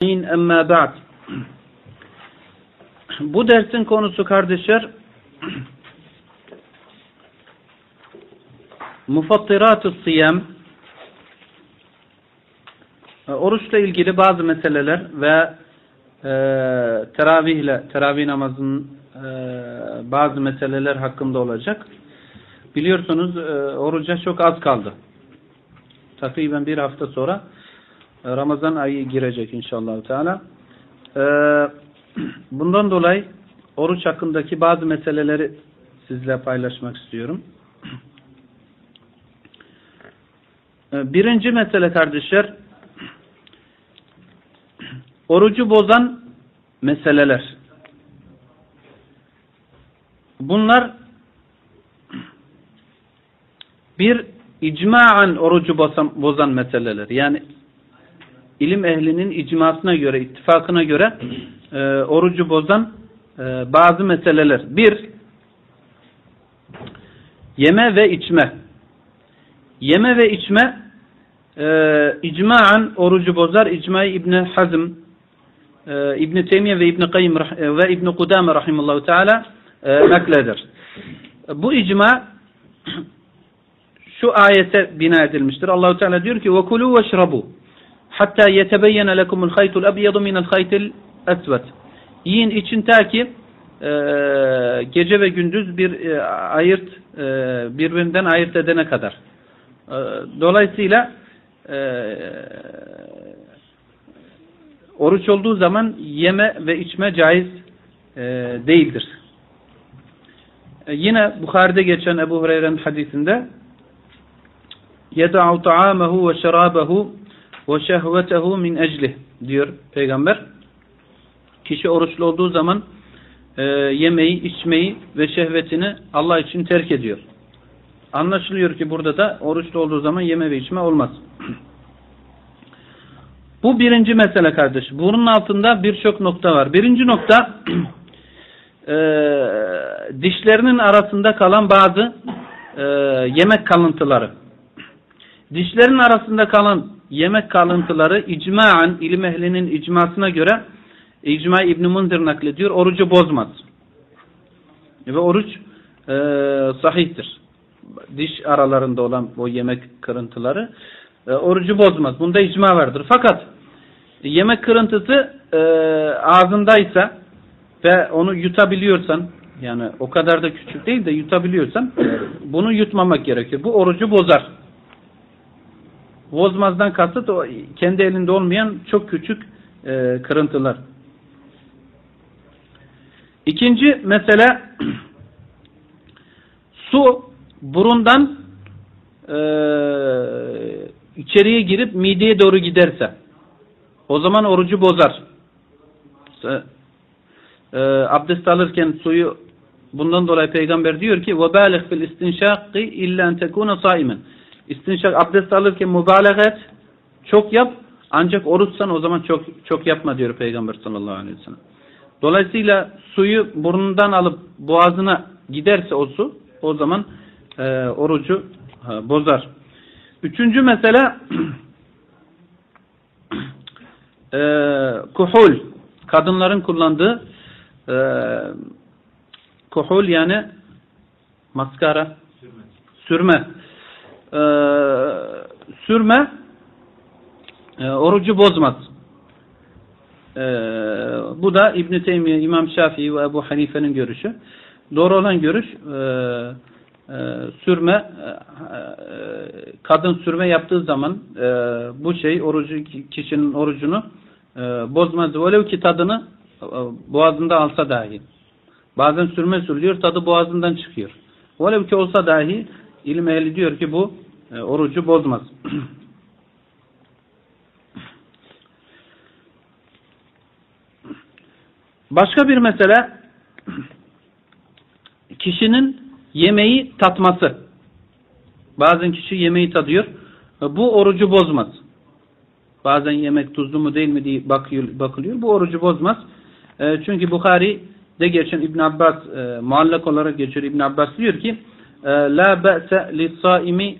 Emma ba'd. Bu dersin konusu kardeşler Mufattirat-ı Siyam oruçla ilgili bazı meseleler ve e, teravihle, teravih namazının e, bazı meseleler hakkında olacak. Biliyorsunuz e, oruca çok az kaldı. Takriben bir hafta sonra Ramazan ayı girecek inşallah Teala. E, bundan dolayı oruç hakkındaki bazı meseleleri sizle paylaşmak istiyorum. E, birinci mesele kardeşler orucu bozan meseleler. Bunlar bir icmaen orucu bozan, bozan meseleler. Yani ilim ehlinin icmasına göre, ittifakına göre e, orucu bozan e, bazı meseleler. Bir, yeme ve içme. Yeme ve içme e, icmaen orucu bozar. İcma-i İbni Hazm, e, İbni Teymiye ve İbni Kayyim e, ve İbni Kudame rahimallahu teala e, nakleder. Bu icma şu ayete bina edilmiştir. Allahu Teala diyor ki: "Ve ve şrabu hatta yetebeyyene lekumul haytul ebyadu minel haytil esved." Yiyin için ta ki e, gece ve gündüz bir e, ayırt e, birbirinden ayırt edene kadar. E, dolayısıyla e, oruç olduğu zaman yeme ve içme caiz e, değildir. E, yine Bukhari'de geçen Ebu Hureyre'nin hadisinde يَدَعُ طَعَامَهُ وَشَرَابَهُ ve şehvetehu min eclih diyor peygamber. Kişi oruçlu olduğu zaman e, yemeği, içmeyi ve şehvetini Allah için terk ediyor. Anlaşılıyor ki burada da oruçlu olduğu zaman yeme ve içme olmaz. Bu birinci mesele kardeş. Bunun altında birçok nokta var. Birinci nokta e, dişlerinin arasında kalan bazı e, yemek kalıntıları. Dişlerin arasında kalan yemek kalıntıları icmaen ilim ehlinin icmasına göre icma İbn Munzir naklediyor. Orucu bozmaz. Ve oruç e, sahihtir. Diş aralarında olan o yemek kırıntıları e, orucu bozmaz. Bunda icma vardır. Fakat yemek kırıntısı e, ağzındaysa ve onu yutabiliyorsan yani o kadar da küçük değil de yutabiliyorsan bunu yutmamak gerekiyor. Bu orucu bozar. Bozmazdan kasıt o kendi elinde olmayan çok küçük e, kırıntılar. İkinci mesele su burundan e, içeriye girip mideye doğru giderse o zaman orucu bozar. E, abdest alırken suyu bundan dolayı peygamber diyor ki وَبَالِغْ فِي الْاِسْتِنْشَاقِ اِلَّا اَنْ تَكُونَ صَائِمًا İstinşak abdest alırken mübalağa et. Çok yap. Ancak oruçsan o zaman çok çok yapma diyor Peygamber sallallahu aleyhi ve sellem. Dolayısıyla suyu burnundan alıp boğazına giderse o su o zaman e, orucu e, bozar. Üçüncü mesele e, kuhul. Kadınların kullandığı e, kuhul yani maskara sürme. sürme e, sürme e, orucu bozmaz. E, bu da İbn Teymiye, İmam Şafii ve Ebu Hanife'nin görüşü. Doğru olan görüş e, e, sürme e, e kadın sürme yaptığı zaman e, bu şey orucu kişinin orucunu e, bozmaz. Velev ki tadını e, boğazında alsa dahi. Bazen sürme sürülüyor tadı boğazından çıkıyor. Velev ki olsa dahi İlim ehli diyor ki bu e, orucu bozmaz. Başka bir mesele kişinin yemeği tatması. Bazen kişi yemeği tadıyor. Bu orucu bozmaz. Bazen yemek tuzlu mu değil mi diye bakılıyor. Bu orucu bozmaz. E, çünkü Bukhari'de geçen İbn Abbas e, muallak olarak geçiyor. İbn Abbas diyor ki La be'se lissaimi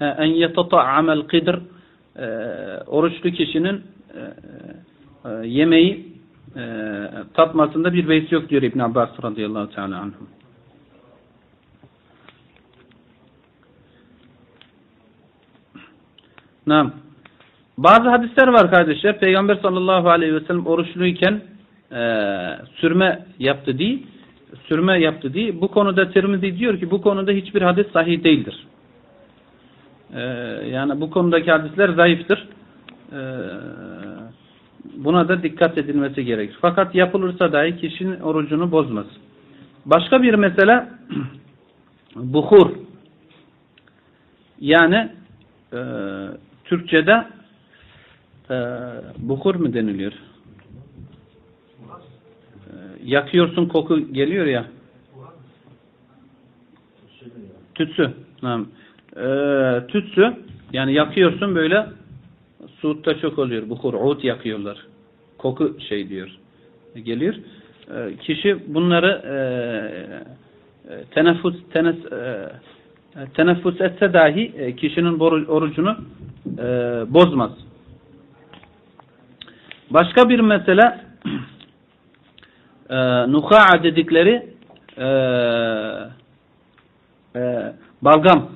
en yetata'amel qidr Oruçlu kişinin e, yemeği e, tatmasında bir beis yok diyor İbn Abbas radıyallahu teala anhum. Nam. Bazı hadisler var kardeşler. Peygamber sallallahu aleyhi ve sellem oruçluyken e, sürme yaptı değil. Sürme yaptı değil. Bu konuda Tirmizi diyor ki bu konuda hiçbir hadis sahih değildir. E, yani bu konudaki hadisler zayıftır. E, buna da dikkat edilmesi gerekir. Fakat yapılırsa dahi kişinin orucunu bozmaz. Başka bir mesele buhur. Yani e, Türkçe'de e, buhur mu deniliyor? E, yakıyorsun koku geliyor ya. Tütsü. Tamam. E, tütsü yani yakıyorsun böyle Suud'da çok oluyor. Buhur, ud yakıyorlar. Koku şey diyor. Geliyor. E, kişi bunları e, e teneffüs tenes, e, teneffüs etse dahi e, kişinin orucunu e, bozmaz. Başka bir mesele e, nuka'a dedikleri e, e, balgam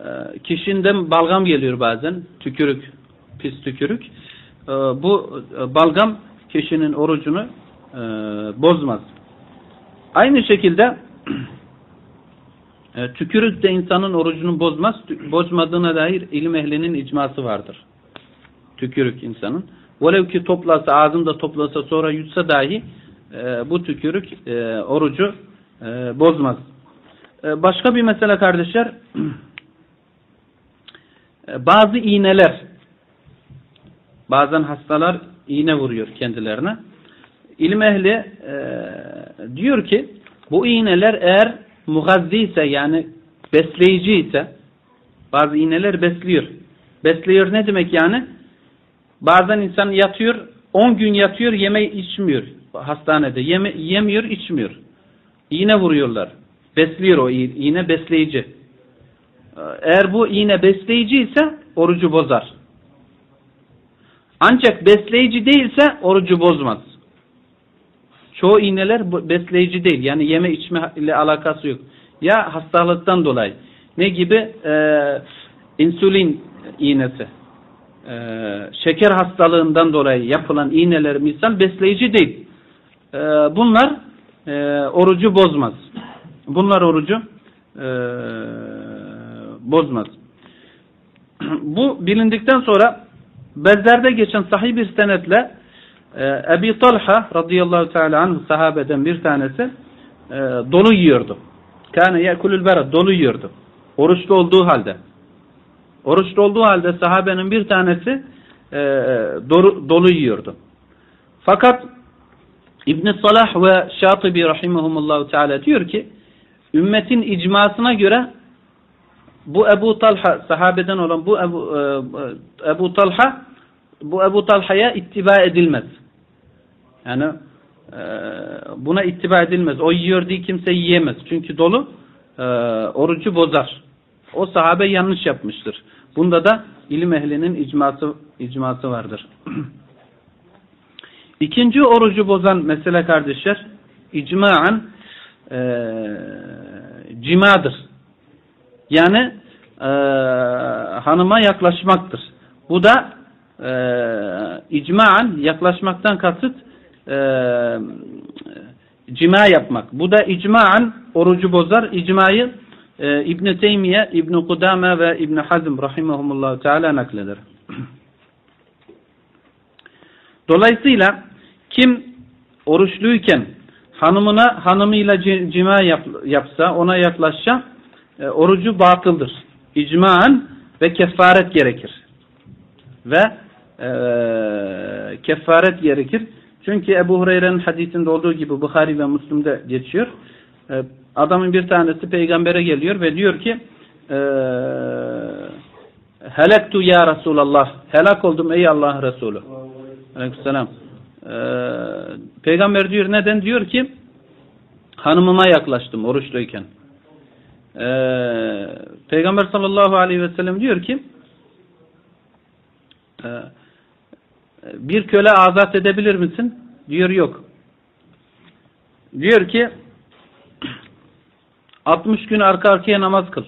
e, kişinden balgam geliyor bazen tükürük pis tükürük e, bu e, balgam kişinin orucunu e, bozmaz. Aynı şekilde e, tükürük de insanın orucunu bozmaz. Bozmadığına dair ilim ehlinin icması vardır. Tükürük insanın. Velev ki toplasa, ağzında toplasa sonra yutsa dahi e, bu tükürük e, orucu e, bozmaz. E, başka bir mesele kardeşler e, bazı iğneler bazen hastalar iğne vuruyor kendilerine. İlim ehli e, diyor ki bu iğneler eğer mugazzi ise yani besleyici ise bazı iğneler besliyor. Besliyor ne demek yani? Bazen insan yatıyor 10 gün yatıyor yeme içmiyor hastanede. Yeme, yemiyor içmiyor. İğne vuruyorlar. Besliyor o iğne besleyici. Eğer bu iğne besleyici ise orucu bozar. Ancak besleyici değilse orucu bozmaz. Çoğu iğneler besleyici değil. Yani yeme içme ile alakası yok. Ya hastalıktan dolayı. Ne gibi? Ee, insülin iğnesi. Ee, şeker hastalığından dolayı yapılan iğneler misal besleyici değil. Ee, bunlar e, orucu bozmaz. Bunlar orucu e, bozmaz. Bu bilindikten sonra bezlerde geçen sahih bir senetle e, Ebi Talha radıyallahu teala anh sahabeden bir tanesi e, dolu yiyordu. Kâne yekulül berat dolu yiyordu. Oruçlu olduğu halde. Oruçlu olduğu halde sahabenin bir tanesi e, dolu, dolu yiyordu. Fakat İbn Salah ve Şatibi rahimehumullah teala diyor ki ümmetin icmasına göre bu Ebu Talha sahabeden olan bu Ebu, e, Ebu Talha bu Ebu Talha'ya ittiba edilmez. Yani e, buna ittiba edilmez. O yiyor diye kimse yiyemez. Çünkü dolu e, orucu bozar. O sahabe yanlış yapmıştır. Bunda da ilim ehlinin icması, icması vardır. İkinci orucu bozan mesele kardeşler icmaen e, cimadır. Yani e, hanıma yaklaşmaktır. Bu da e, icmaen yaklaşmaktan kasıt e, cima yapmak. Bu da icmaen orucu bozar. İcmayı e, İbn Teymiye, İbn Kudame ve İbn Hazm rahimehumullah teala nakleder. Dolayısıyla kim oruçluyken hanımına hanımıyla cima yap, yapsa, ona yaklaşsa e, orucu batıldır. İcmaen ve kefaret gerekir. Ve e, kefaret gerekir. Çünkü Ebu Hureyre'nin hadisinde olduğu gibi Bukhari ve Müslim'de geçiyor. E, adamın bir tanesi peygambere geliyor ve diyor ki e, Helektu ya Resulallah. Helak oldum ey Allah Resulü. Aleykümselam. E, peygamber diyor neden? Diyor ki hanımıma yaklaştım oruçluyken. E, peygamber sallallahu aleyhi ve sellem diyor ki e, bir köle azat edebilir misin? Diyor yok. Diyor ki 60 gün arka arkaya namaz kıl.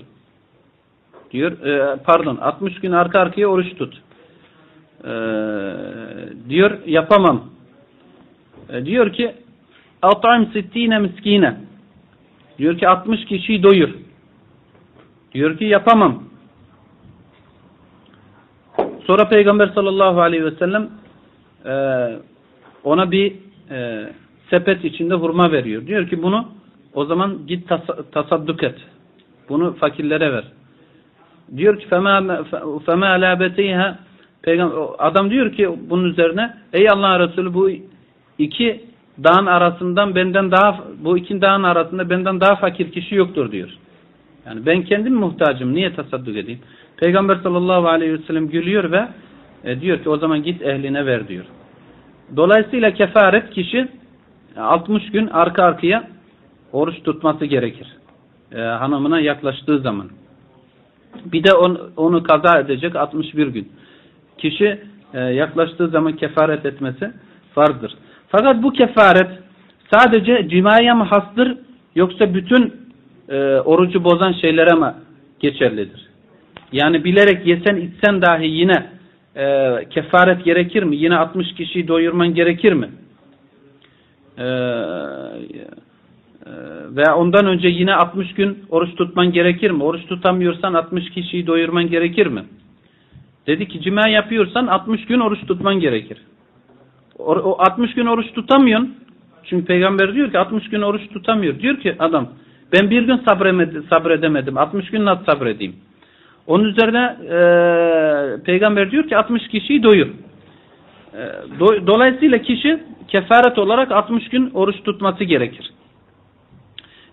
Diyor e, pardon 60 gün arka arkaya oruç tut. E, diyor yapamam. E, diyor ki at'am sittine miskine. Diyor ki 60 kişiyi doyur. Diyor ki yapamam. Sonra Peygamber sallallahu aleyhi ve sellem e, ona bir e, sepet içinde hurma veriyor. Diyor ki bunu o zaman git tas tasadduk et. Bunu fakirlere ver. Diyor ki فَمَا لَا بَتَيْهَا Adam diyor ki bunun üzerine ey Allah Resulü bu iki dağın arasından benden daha bu iki dağın arasında benden daha fakir kişi yoktur diyor. Yani ben kendim muhtacım. Niye tasadduk edeyim? Peygamber sallallahu aleyhi ve sellem gülüyor ve e, diyor ki o zaman git ehline ver diyor. Dolayısıyla kefaret kişi 60 gün arka arkaya oruç tutması gerekir. E, hanımına yaklaştığı zaman. Bir de on, onu kaza edecek 61 gün. Kişi e, yaklaştığı zaman kefaret etmesi farzdır. Fakat bu kefaret sadece cimaya mı hastır yoksa bütün e, orucu bozan şeylere mi geçerlidir? Yani bilerek yesen içsen dahi yine e, kefaret gerekir mi? Yine 60 kişiyi doyurman gerekir mi? E, e, veya ondan önce yine 60 gün oruç tutman gerekir mi? Oruç tutamıyorsan 60 kişiyi doyurman gerekir mi? Dedi ki cima yapıyorsan 60 gün oruç tutman gerekir. O 60 gün oruç tutamıyorsun. Çünkü peygamber diyor ki 60 gün oruç tutamıyor. Diyor ki adam ben bir gün sabredemedim. 60 gün nasıl sabredeyim? Onun üzerine e, peygamber diyor ki 60 kişiyi doyur. E, do, dolayısıyla kişi kefaret olarak 60 gün oruç tutması gerekir.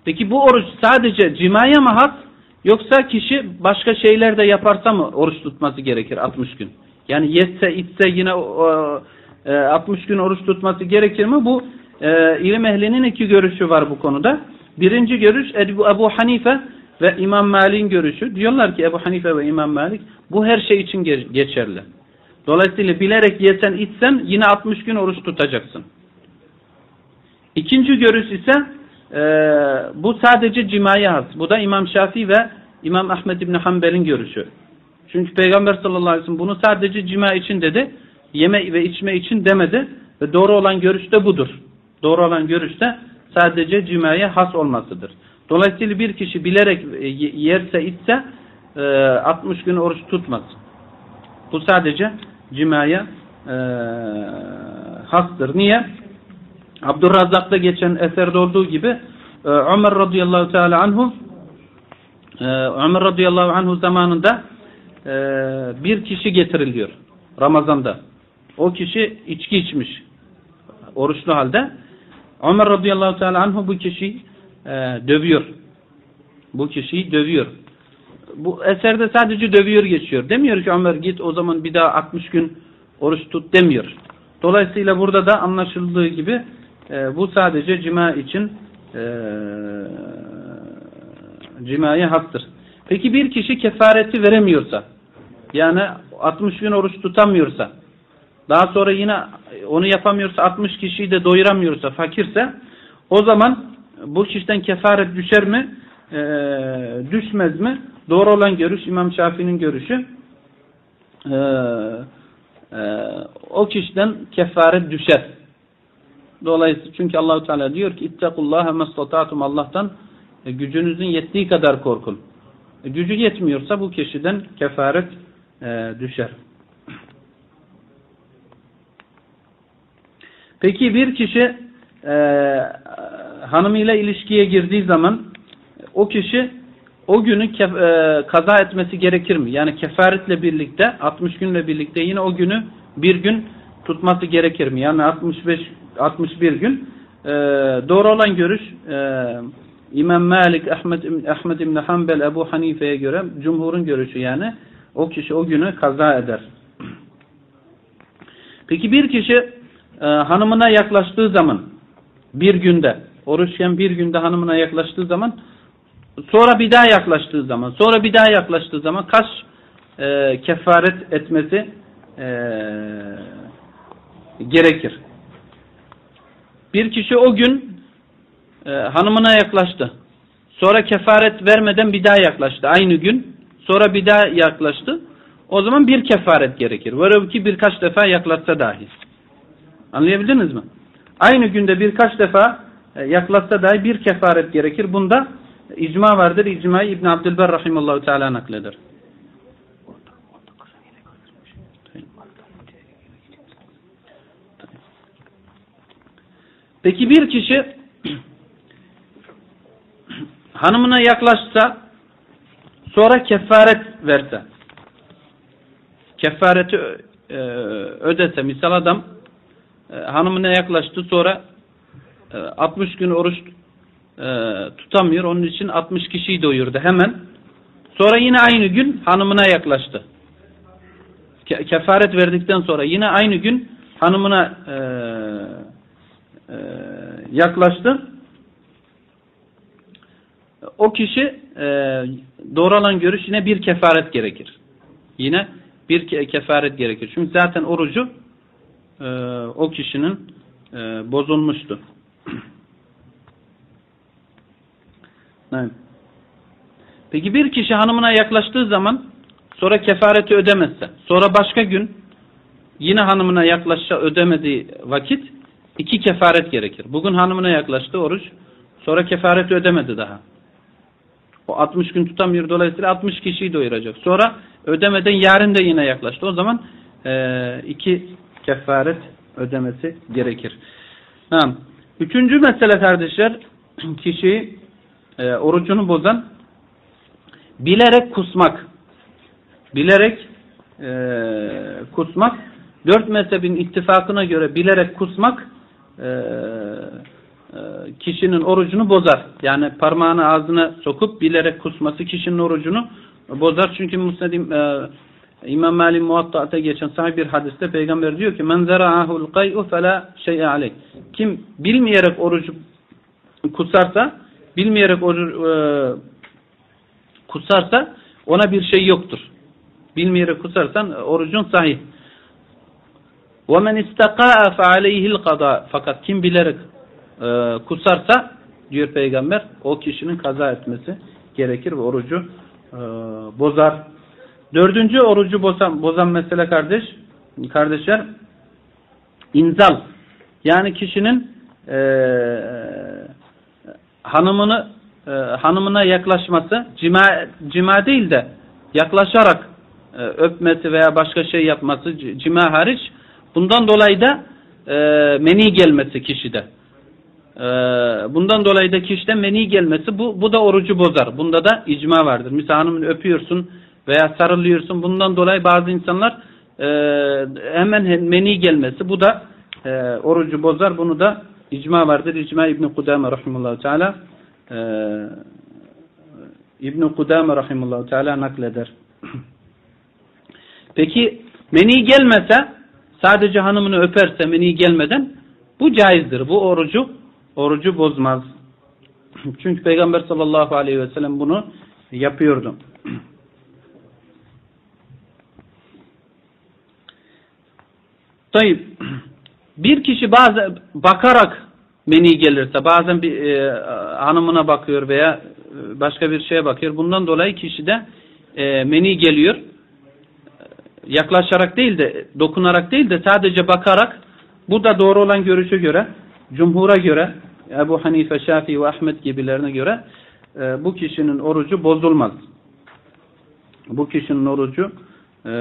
Peki bu oruç sadece cimaya mı has yoksa kişi başka şeyler de yaparsa mı oruç tutması gerekir 60 gün? Yani yetse içse yine e, 60 gün oruç tutması gerekir mi? Bu e, ilim ehlinin iki görüşü var bu konuda. Birinci görüş Ebu, Ebu Hanife ve İmam Malik'in görüşü. Diyorlar ki Ebu Hanife ve İmam Malik bu her şey için geçerli. Dolayısıyla bilerek yesen içsen yine 60 gün oruç tutacaksın. İkinci görüş ise e, bu sadece cimaya has. Bu da İmam Şafii ve İmam Ahmed İbni Hanbel'in görüşü. Çünkü Peygamber sallallahu aleyhi ve sellem bunu sadece cima için dedi. Yeme ve içme için demedi. Ve doğru olan görüş de budur. Doğru olan görüş de sadece cimaya has olmasıdır. Dolayısıyla bir kişi bilerek e, yerse içse 60 e, gün oruç tutmaz. Bu sadece cimaya e, hastır. Niye? Abdurrazzak'ta geçen eserde olduğu gibi Ömer radıyallahu teala anhu Ömer radıyallahu anhu zamanında bir kişi getiriliyor Ramazan'da. O kişi içki içmiş oruçlu halde. Ömer radıyallahu teala anhu bu kişiyi e, dövüyor. Bu kişiyi dövüyor. Bu eserde sadece dövüyor geçiyor. Demiyor ki Ömer git o zaman bir daha 60 gün oruç tut demiyor. Dolayısıyla burada da anlaşıldığı gibi e, bu sadece cima için e, cimaya haktır. Peki bir kişi kefareti veremiyorsa yani 60 gün oruç tutamıyorsa daha sonra yine onu yapamıyorsa 60 kişiyi de doyuramıyorsa fakirse o zaman bu kişiden kefaret düşer mi? E, düşmez mi? Doğru olan görüş İmam Şafii'nin görüşü. E, e, o kişiden kefaret düşer. Dolayısıyla çünkü Allahu Teala diyor ki ittakullaha mastatatum Allah'tan e, gücünüzün yettiği kadar korkun. E, gücü yetmiyorsa bu kişiden kefaret e, düşer. Peki bir kişi e, hanımıyla ilişkiye girdiği zaman o kişi o günü kef, e, kaza etmesi gerekir mi? Yani kefaretle birlikte 60 günle birlikte yine o günü bir gün tutması gerekir mi? Yani 65 61 gün e, doğru olan görüş e, İmam Malik, Ahmet, Ahmet İbni Hanbel, Ebu Hanife'ye göre cumhurun görüşü yani o kişi o günü kaza eder. Peki bir kişi e, hanımına yaklaştığı zaman bir günde oruçken bir günde hanımına yaklaştığı zaman sonra bir daha yaklaştığı zaman sonra bir daha yaklaştığı zaman kaç e, kefaret etmesi e, gerekir. Bir kişi o gün e, hanımına yaklaştı. Sonra kefaret vermeden bir daha yaklaştı. Aynı gün. Sonra bir daha yaklaştı. O zaman bir kefaret gerekir. Velev ki birkaç defa yaklaşsa dahi. Anlayabildiniz mi? Aynı günde birkaç defa e, yaklaşsa dahi bir kefaret gerekir. Bunda icma vardır. İcmayı İbn Abdülber rahimallahu teala nakleder. Peki bir kişi hanımına yaklaşsa sonra kefaret verse kefareti e, ödese misal adam e, hanımına yaklaştı sonra e, 60 gün oruç e, tutamıyor. Onun için 60 kişiyi doyurdu hemen. Sonra yine aynı gün hanımına yaklaştı. Ke kefaret verdikten sonra yine aynı gün hanımına e, e, yaklaştı o kişi e, doğru olan görüş yine bir kefaret gerekir. Yine bir ke kefaret gerekir. Çünkü zaten orucu e, o kişinin e, bozulmuştu. Peki bir kişi hanımına yaklaştığı zaman sonra kefareti ödemezse, sonra başka gün yine hanımına yaklaşsa ödemediği vakit iki kefaret gerekir. Bugün hanımına yaklaştı oruç, sonra kefareti ödemedi daha. O 60 gün tutamıyor dolayısıyla 60 kişiyi doyuracak. Sonra ödemeden yarın da yine yaklaştı. O zaman e, iki kefaret ödemesi gerekir. Tamam. Üçüncü mesele kardeşler kişi e, orucunu bozan bilerek kusmak. Bilerek e, kusmak. Dört mezhebin ittifakına göre bilerek kusmak e, e, kişinin orucunu bozar. Yani parmağını ağzına sokup bilerek kusması kişinin orucunu bozar. Çünkü Musnedim e, İmam Malik Muatta'ta geçen sahih bir hadiste peygamber diyor ki men zera'ahul kay'u fela şey'e aleyh. Kim bilmeyerek orucu kusarsa bilmeyerek orucu e, kusarsa ona bir şey yoktur. Bilmeyerek kusarsan orucun sahih. وَمَنْ اِسْتَقَاءَ فَعَلَيْهِ الْقَضَى Fakat kim bilerek e, kusarsa diyor peygamber o kişinin kaza etmesi gerekir ve orucu e, bozar. Dördüncü orucu bozan, bozan mesele kardeş kardeşler inzal yani kişinin e, hanımını e, hanımına yaklaşması cima, cima değil de yaklaşarak e, öpmesi veya başka şey yapması cima hariç bundan dolayı da e, meni gelmesi kişide. Ee, bundan dolayı da kişiden meni gelmesi bu, bu da orucu bozar. Bunda da icma vardır. Mesela hanımını öpüyorsun veya sarılıyorsun. Bundan dolayı bazı insanlar e, hemen meni gelmesi bu da e, orucu bozar. Bunu da icma vardır. İcma İbn-i Kudame rahimullahu teala e, İbn-i Kudame rahimullahu teala nakleder. Peki meni gelmese sadece hanımını öperse meni gelmeden bu caizdir. Bu orucu orucu bozmaz. Çünkü Peygamber sallallahu aleyhi ve sellem bunu yapıyordu. Tayyip, bir kişi bazen bakarak meni gelirse, bazen bir e, hanımına bakıyor veya başka bir şeye bakıyor. Bundan dolayı kişide e, meni geliyor. Yaklaşarak değil de, dokunarak değil de sadece bakarak bu da doğru olan görüşe göre Cumhura göre Ebu Hanife, Şafii ve Ahmet gibilerine göre e, bu kişinin orucu bozulmaz. Bu kişinin orucu e,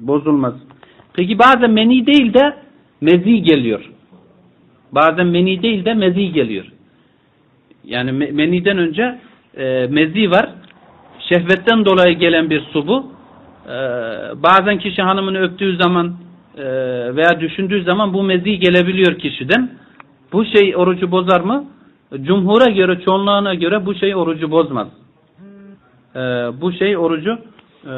bozulmaz. Peki bazen meni değil de mezi geliyor. Bazen meni değil de mezi geliyor. Yani meniden önce e, mezi var. Şehvetten dolayı gelen bir su bu. E, bazen kişi hanımını öptüğü zaman e, veya düşündüğü zaman bu mezi gelebiliyor kişiden. Bu şey orucu bozar mı? Cumhura göre, çoğunluğuna göre bu şey orucu bozmaz. E, bu şey orucu e,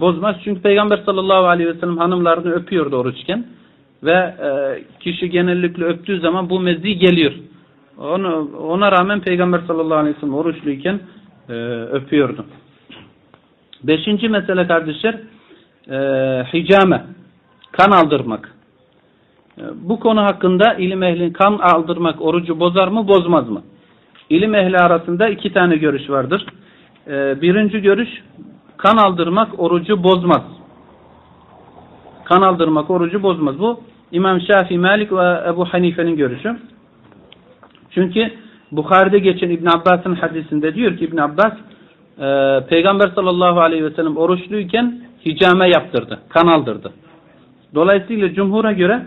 bozmaz. Çünkü Peygamber sallallahu aleyhi ve sellem hanımlarını öpüyordu oruçken. Ve kişi genellikle öptüğü zaman bu mezi geliyor. Onu, ona rağmen Peygamber sallallahu aleyhi ve sellem oruçluyken öpüyordu. Beşinci mesele kardeşler hicame kan aldırmak. E, bu konu hakkında ilim ehli kan aldırmak orucu bozar mı bozmaz mı? İlim ehli arasında iki tane görüş vardır. E, birinci görüş kan aldırmak orucu bozmaz. Kan aldırmak orucu bozmaz. Bu İmam Şafii, Malik ve Ebu Hanife'nin görüşü. Çünkü Bukhari'de geçen İbn Abbas'ın hadisinde diyor ki İbn Abbas e, Peygamber sallallahu aleyhi ve sellem oruçluyken hicame yaptırdı, kan aldırdı. Dolayısıyla cumhura göre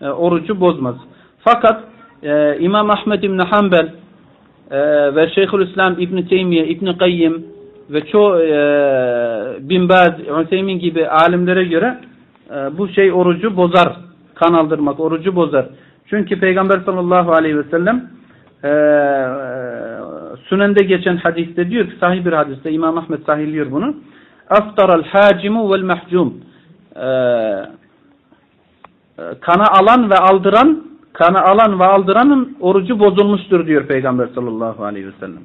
e, orucu bozmaz. Fakat e, İmam Ahmed İbn Hanbel e, ve Şeyhülislam İbn Teymiye, İbn Kayyim ve çoğu e, Bin Baz, Hüseyin gibi alimlere göre e, bu şey orucu bozar. Kan aldırmak orucu bozar. Çünkü Peygamber sallallahu aleyhi ve sellem e, Sünende geçen hadiste diyor ki sahih bir hadiste İmam Ahmet sahihliyor bunu. Aftaral hacimu vel mahcum. E, kana alan ve aldıran kana alan ve aldıranın orucu bozulmuştur diyor Peygamber sallallahu aleyhi ve sellem.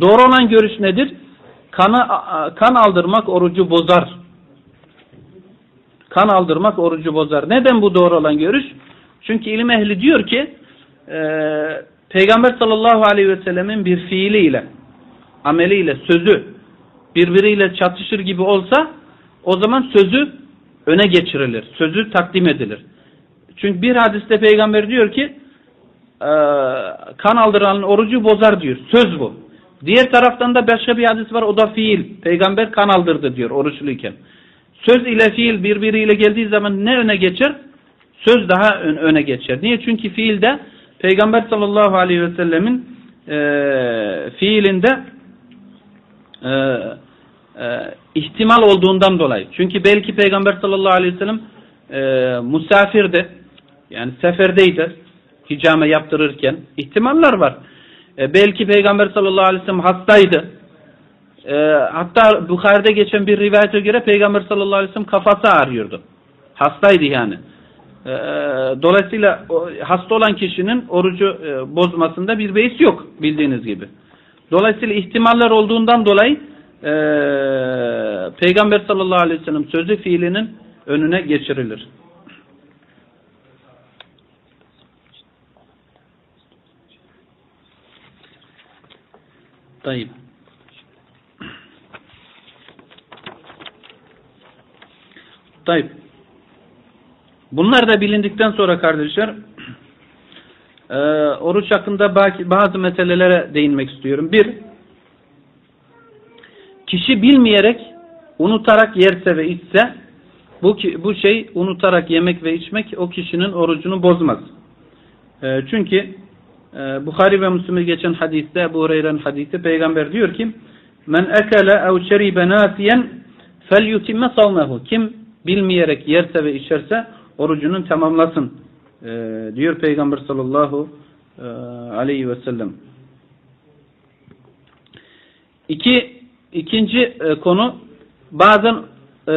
Doğru olan görüş nedir? Kana, kan aldırmak orucu bozar. Kan aldırmak orucu bozar. Neden bu doğru olan görüş? Çünkü ilim ehli diyor ki e, Peygamber sallallahu aleyhi ve sellemin bir fiiliyle, ameliyle, sözü birbiriyle çatışır gibi olsa o zaman sözü öne geçirilir. Sözü takdim edilir. Çünkü bir hadiste peygamber diyor ki kan aldıranın orucu bozar diyor. Söz bu. Diğer taraftan da başka bir hadis var o da fiil. Peygamber kan aldırdı diyor oruçluyken. Söz ile fiil birbiriyle geldiği zaman ne öne geçer? Söz daha öne geçer. Niye? Çünkü fiilde Peygamber sallallahu aleyhi ve sellemin e, fiilinde e, e, ihtimal olduğundan dolayı. Çünkü belki Peygamber sallallahu aleyhi ve sellem e, musafirdi. Yani seferdeydi. Hicame yaptırırken. ihtimaller var. E, belki Peygamber sallallahu aleyhi ve sellem hastaydı. E, hatta Bukhari'de geçen bir rivayete göre Peygamber sallallahu aleyhi ve sellem kafası ağrıyordu. Hastaydı yani. E, dolayısıyla hasta olan kişinin orucu e, bozmasında bir beis yok bildiğiniz gibi. Dolayısıyla ihtimaller olduğundan dolayı e, Peygamber sallallahu aleyhi ve sellem sözü fiilinin önüne geçirilir. Tayyip. Tayyip. Bunlar da bilindikten sonra kardeşler e, oruç hakkında bazı meselelere değinmek istiyorum. Bir, kişi bilmeyerek unutarak yerse ve içse bu, bu şey unutarak yemek ve içmek o kişinin orucunu bozmaz. E, çünkü e, Bukhari ve Müslim'e geçen hadiste bu Hureyre'nin hadisi peygamber diyor ki men ekele ev şeribe nasiyen fel yutimme savmehu kim bilmeyerek yerse ve içerse orucunu tamamlasın e, diyor Peygamber sallallahu e, aleyhi ve sellem. İki, ikinci e, konu bazen e,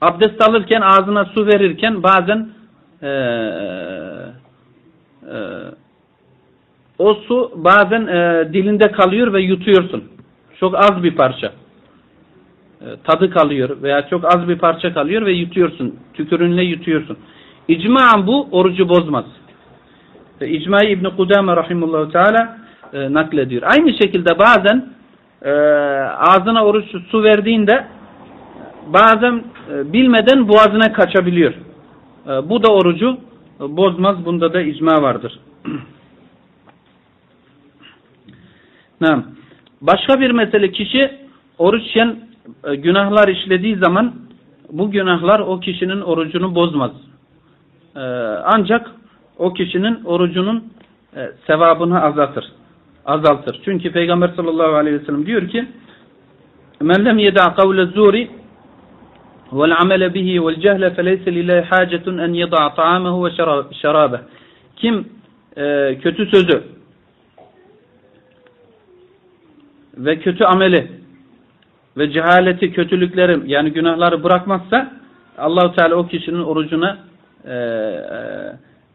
abdest alırken ağzına su verirken bazen e, e, o su bazen e, dilinde kalıyor ve yutuyorsun. Çok az bir parça. E, tadı kalıyor veya çok az bir parça kalıyor ve yutuyorsun. Tükürünle yutuyorsun. İcmaen bu orucu bozmaz. Ve İcmai İbn Kudame rahimullahu teala e, naklediyor. Aynı şekilde bazen e, ağzına oruç su verdiğinde bazen e, bilmeden boğazına kaçabiliyor. E, bu da orucu e, bozmaz. Bunda da icma vardır. Başka bir mesele kişi oruçken e, günahlar işlediği zaman bu günahlar o kişinin orucunu bozmaz. E, ancak o kişinin orucunun e, sevabını azaltır. Azaltır. Çünkü Peygamber sallallahu aleyhi ve sellem diyor ki Men lem yeda kavle zuri vel amele bihi vel cehle feleyse lillahi hacetun en yeda ta'amehu ve şerabe. Kim e, kötü sözü ve kötü ameli ve cehaleti, kötülükleri yani günahları bırakmazsa Allahu Teala o kişinin orucuna e, e,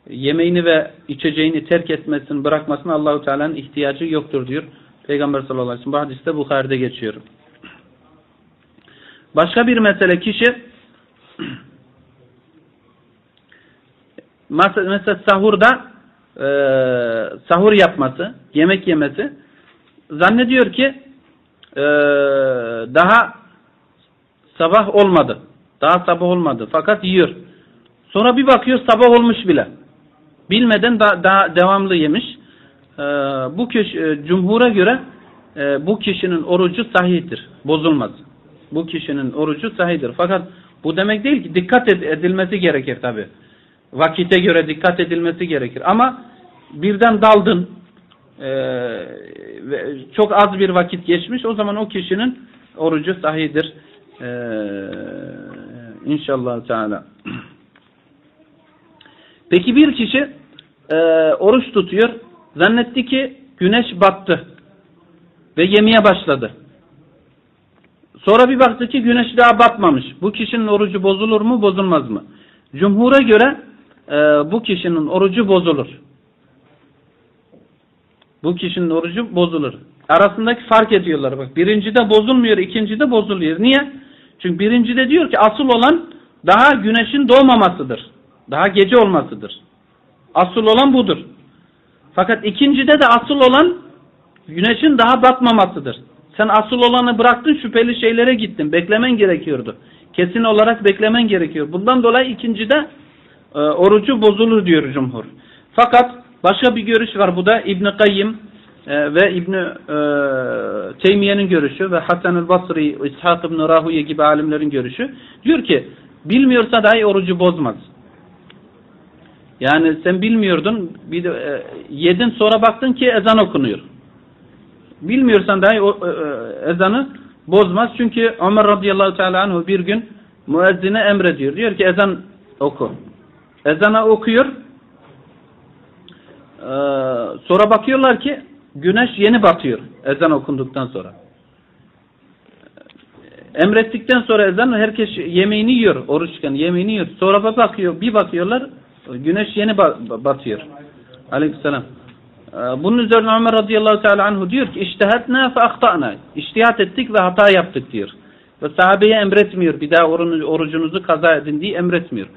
yemeğini ve içeceğini terk etmesini bırakmasına Allahu Teala'nın ihtiyacı yoktur diyor. Peygamber sallallahu aleyhi ve sellem bu hadiste Bukhari'de geçiyor. Başka bir mesele kişi mesela sahurda e, sahur yapması, yemek yemesi zannediyor ki e, daha sabah olmadı. Daha sabah olmadı. Fakat yiyor. Sonra bir bakıyor sabah olmuş bile. Bilmeden da, daha devamlı yemiş. E, bu kişi, e, cumhura göre e, bu kişinin orucu sahihtir. Bozulmaz. Bu kişinin orucu sahihtir. Fakat bu demek değil ki dikkat ed- edilmesi gerekir tabi. Vakite göre dikkat edilmesi gerekir. Ama birden daldın ve çok az bir vakit geçmiş o zaman o kişinin orucu sahidir. E, inşallah Teala. Peki bir kişi e, oruç tutuyor. Zannetti ki güneş battı ve yemeye başladı. Sonra bir baktı ki güneş daha batmamış. Bu kişinin orucu bozulur mu bozulmaz mı? Cumhura göre e, bu kişinin orucu bozulur. Bu kişinin orucu bozulur. Arasındaki fark ediyorlar bak. Birincide bozulmuyor, ikincide bozuluyor. Niye? Çünkü birincide diyor ki asıl olan daha güneşin doğmamasıdır. Daha gece olmasıdır. Asıl olan budur. Fakat ikincide de asıl olan güneşin daha batmamasıdır. Sen asıl olanı bıraktın şüpheli şeylere gittin. Beklemen gerekiyordu. Kesin olarak beklemen gerekiyor. Bundan dolayı ikincide e, orucu bozulur diyor cumhur. Fakat başka bir görüş var. Bu da İbn Kayyim e, ve İbn e, Teymiye'nin görüşü ve Hasan el Basri, İshak İbn Rahuye gibi alimlerin görüşü. Diyor ki bilmiyorsa dahi orucu bozmaz. Yani sen bilmiyordun, bir de, e, yedin sonra baktın ki ezan okunuyor. Bilmiyorsan dahi o, e, e, ezanı bozmaz. Çünkü Ömer radıyallahu teala anhu bir gün müezzine emrediyor. Diyor ki ezan oku. Ezana okuyor. Ee, sonra bakıyorlar ki güneş yeni batıyor ezan okunduktan sonra. Emrettikten sonra ezan herkes yemeğini yiyor. Oruçken yemeğini yiyor. Sonra bakıyor, bir bakıyorlar güneş yeni batıyor. Aleykümselam. Ee, bunun üzerine Ömer radıyallahu teala anhu diyor ki iştihatna fe ahtana. İştihat ettik ve hata yaptık diyor. Ve sahabeye emretmiyor. Bir daha orucunuzu kaza edin diye emretmiyor.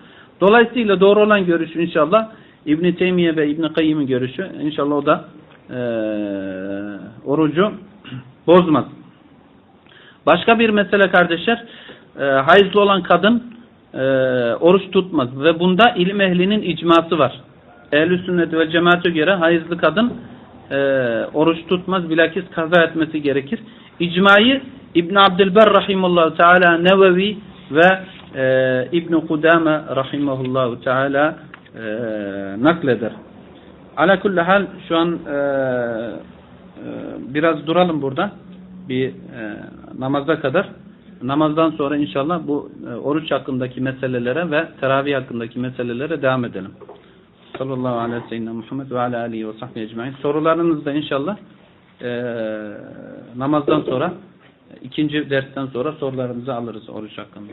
Dolayısıyla doğru olan görüş inşallah İbn Teymiye ve İbn Kayyim'in görüşü. İnşallah o da e, orucu bozmaz. Başka bir mesele kardeşler e, hayızlı olan kadın e, oruç tutmaz ve bunda ilim ehlinin icması var. Ehl-i sünnet ve cemaate göre hayızlı kadın e, oruç tutmaz bilakis kaza etmesi gerekir. İcmayı İbn Abdülber rahimullahu teala Nevevi ve e, İbn Kudame rahimahullahu teala e, nakleder. Ala kulli hal şu an e, e, biraz duralım burada. Bir e, namaza kadar. Namazdan sonra inşallah bu e, oruç hakkındaki meselelere ve teravih hakkındaki meselelere devam edelim. Sallallahu aleyhi ve sellem Muhammed ve ala alihi ve sahbihi ecmain. Sorularınız da inşallah e, namazdan sonra ikinci dersten sonra sorularınızı alırız oruç hakkında.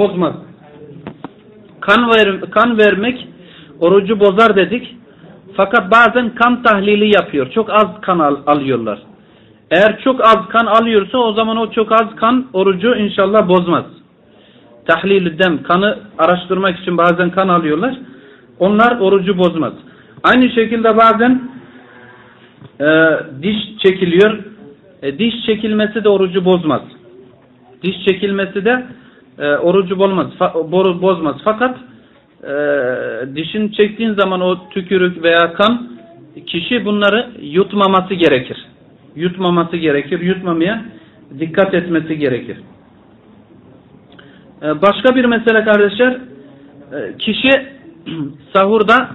bozmaz. Kan ver, kan vermek orucu bozar dedik. Fakat bazen kan tahlili yapıyor. Çok az kan al, alıyorlar. Eğer çok az kan alıyorsa o zaman o çok az kan orucu inşallah bozmaz. Tahlil dem kanı araştırmak için bazen kan alıyorlar. Onlar orucu bozmaz. Aynı şekilde bazen e, diş çekiliyor. E, diş çekilmesi de orucu bozmaz. Diş çekilmesi de e, orucu bozmaz, boru- bozmaz. Fakat e, dişini çektiğin zaman o tükürük veya kan kişi bunları yutmaması gerekir. Yutmaması gerekir. Yutmamaya dikkat etmesi gerekir. E, başka bir mesele kardeşler e, kişi sahurda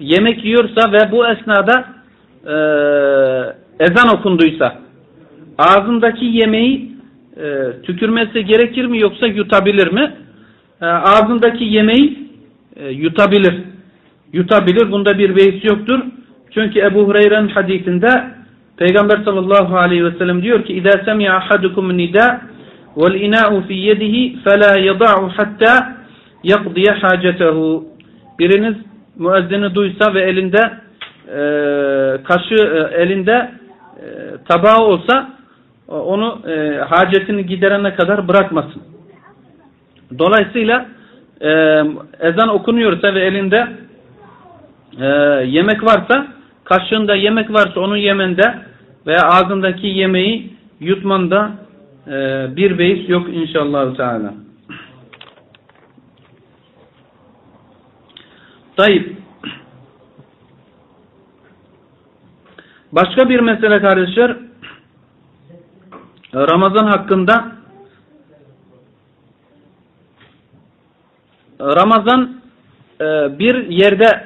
yemek yiyorsa ve bu esnada e, ezan okunduysa ağzındaki yemeği e, tükürmesi gerekir mi yoksa yutabilir mi? E, ağzındaki yemeği e, yutabilir. Yutabilir. Bunda bir beis yoktur. Çünkü Ebu Hureyre'nin hadisinde Peygamber sallallahu aleyhi ve sellem diyor ki اِذَا سَمِعَ حَدُكُمْ نِدَاء وَالْاِنَاءُ فِي يَدِهِ فَلَا يَضَعُ حَتَّى يَقْضِيَ حَاجَتَهُ Biriniz müezzini duysa ve elinde e, kaşı e, elinde e, tabağı olsa onu e, hacetini giderene kadar bırakmasın. Dolayısıyla e, ezan okunuyorsa ve elinde e, yemek varsa kaşığında yemek varsa onu yemende veya ağzındaki yemeği yutmanda e, bir beis yok inşallah Teala. Tayyip. Başka bir mesele kardeşler Ramazan hakkında Ramazan e, bir yerde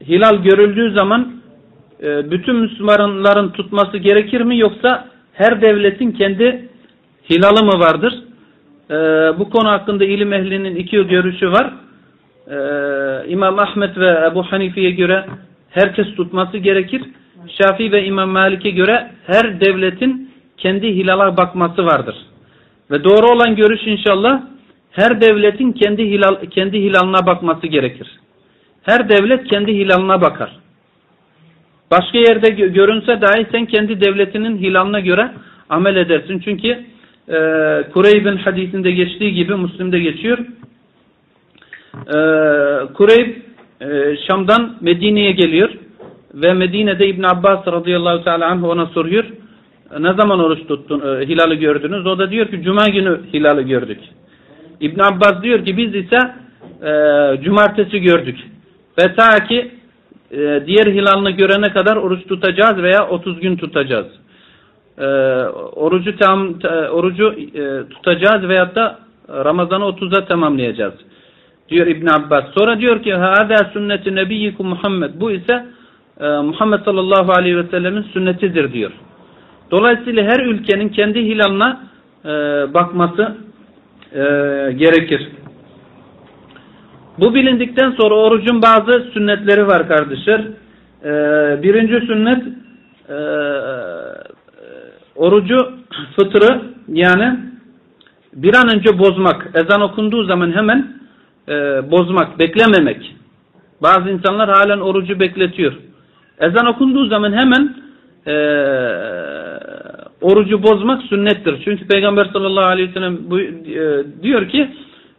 hilal görüldüğü zaman e, bütün Müslümanların tutması gerekir mi yoksa her devletin kendi hilalı mı vardır? E, bu konu hakkında ilim ehlinin iki görüşü var. İmam Ahmet ve Ebu Hanife'ye göre herkes tutması gerekir. Şafii ve İmam Malik'e göre her devletin kendi hilala bakması vardır. Ve doğru olan görüş inşallah her devletin kendi hilal kendi hilalına bakması gerekir. Her devlet kendi hilalına bakar. Başka yerde görünse dahi sen kendi devletinin hilalına göre amel edersin. Çünkü e, Kureyb'in hadisinde geçtiği gibi Müslim'de geçiyor. E, Kureyb e, Şam'dan Medine'ye geliyor ve Medine'de İbn Abbas radıyallahu teala anh ona soruyor. Ne zaman oruç tuttun, e, hilali gördünüz? O da diyor ki cuma günü hilali gördük. İbn Abbas diyor ki biz ise e, cumartesi gördük. Ve ta ki e, diğer hilalını görene kadar oruç tutacağız veya 30 gün tutacağız. E, orucu tam e, orucu e, tutacağız veyahut da Ramazan'ı 30'a tamamlayacağız. Diyor İbn Abbas. Sonra diyor ki hâzâ sünneti nebiyyikum Muhammed. Bu ise e, Muhammed sallallahu aleyhi ve sellemin sünnetidir diyor. Dolayısıyla her ülkenin kendi hilalına e, bakması e, gerekir. Bu bilindikten sonra orucun bazı sünnetleri var kardeşler. Ee, birinci sünnet e, orucu fıtrı yani bir an önce bozmak. Ezan okunduğu zaman hemen e, bozmak, beklememek. Bazı insanlar halen orucu bekletiyor. Ezan okunduğu zaman hemen e, orucu bozmak sünnettir. Çünkü Peygamber sallallahu aleyhi ve sellem bu, e, diyor ki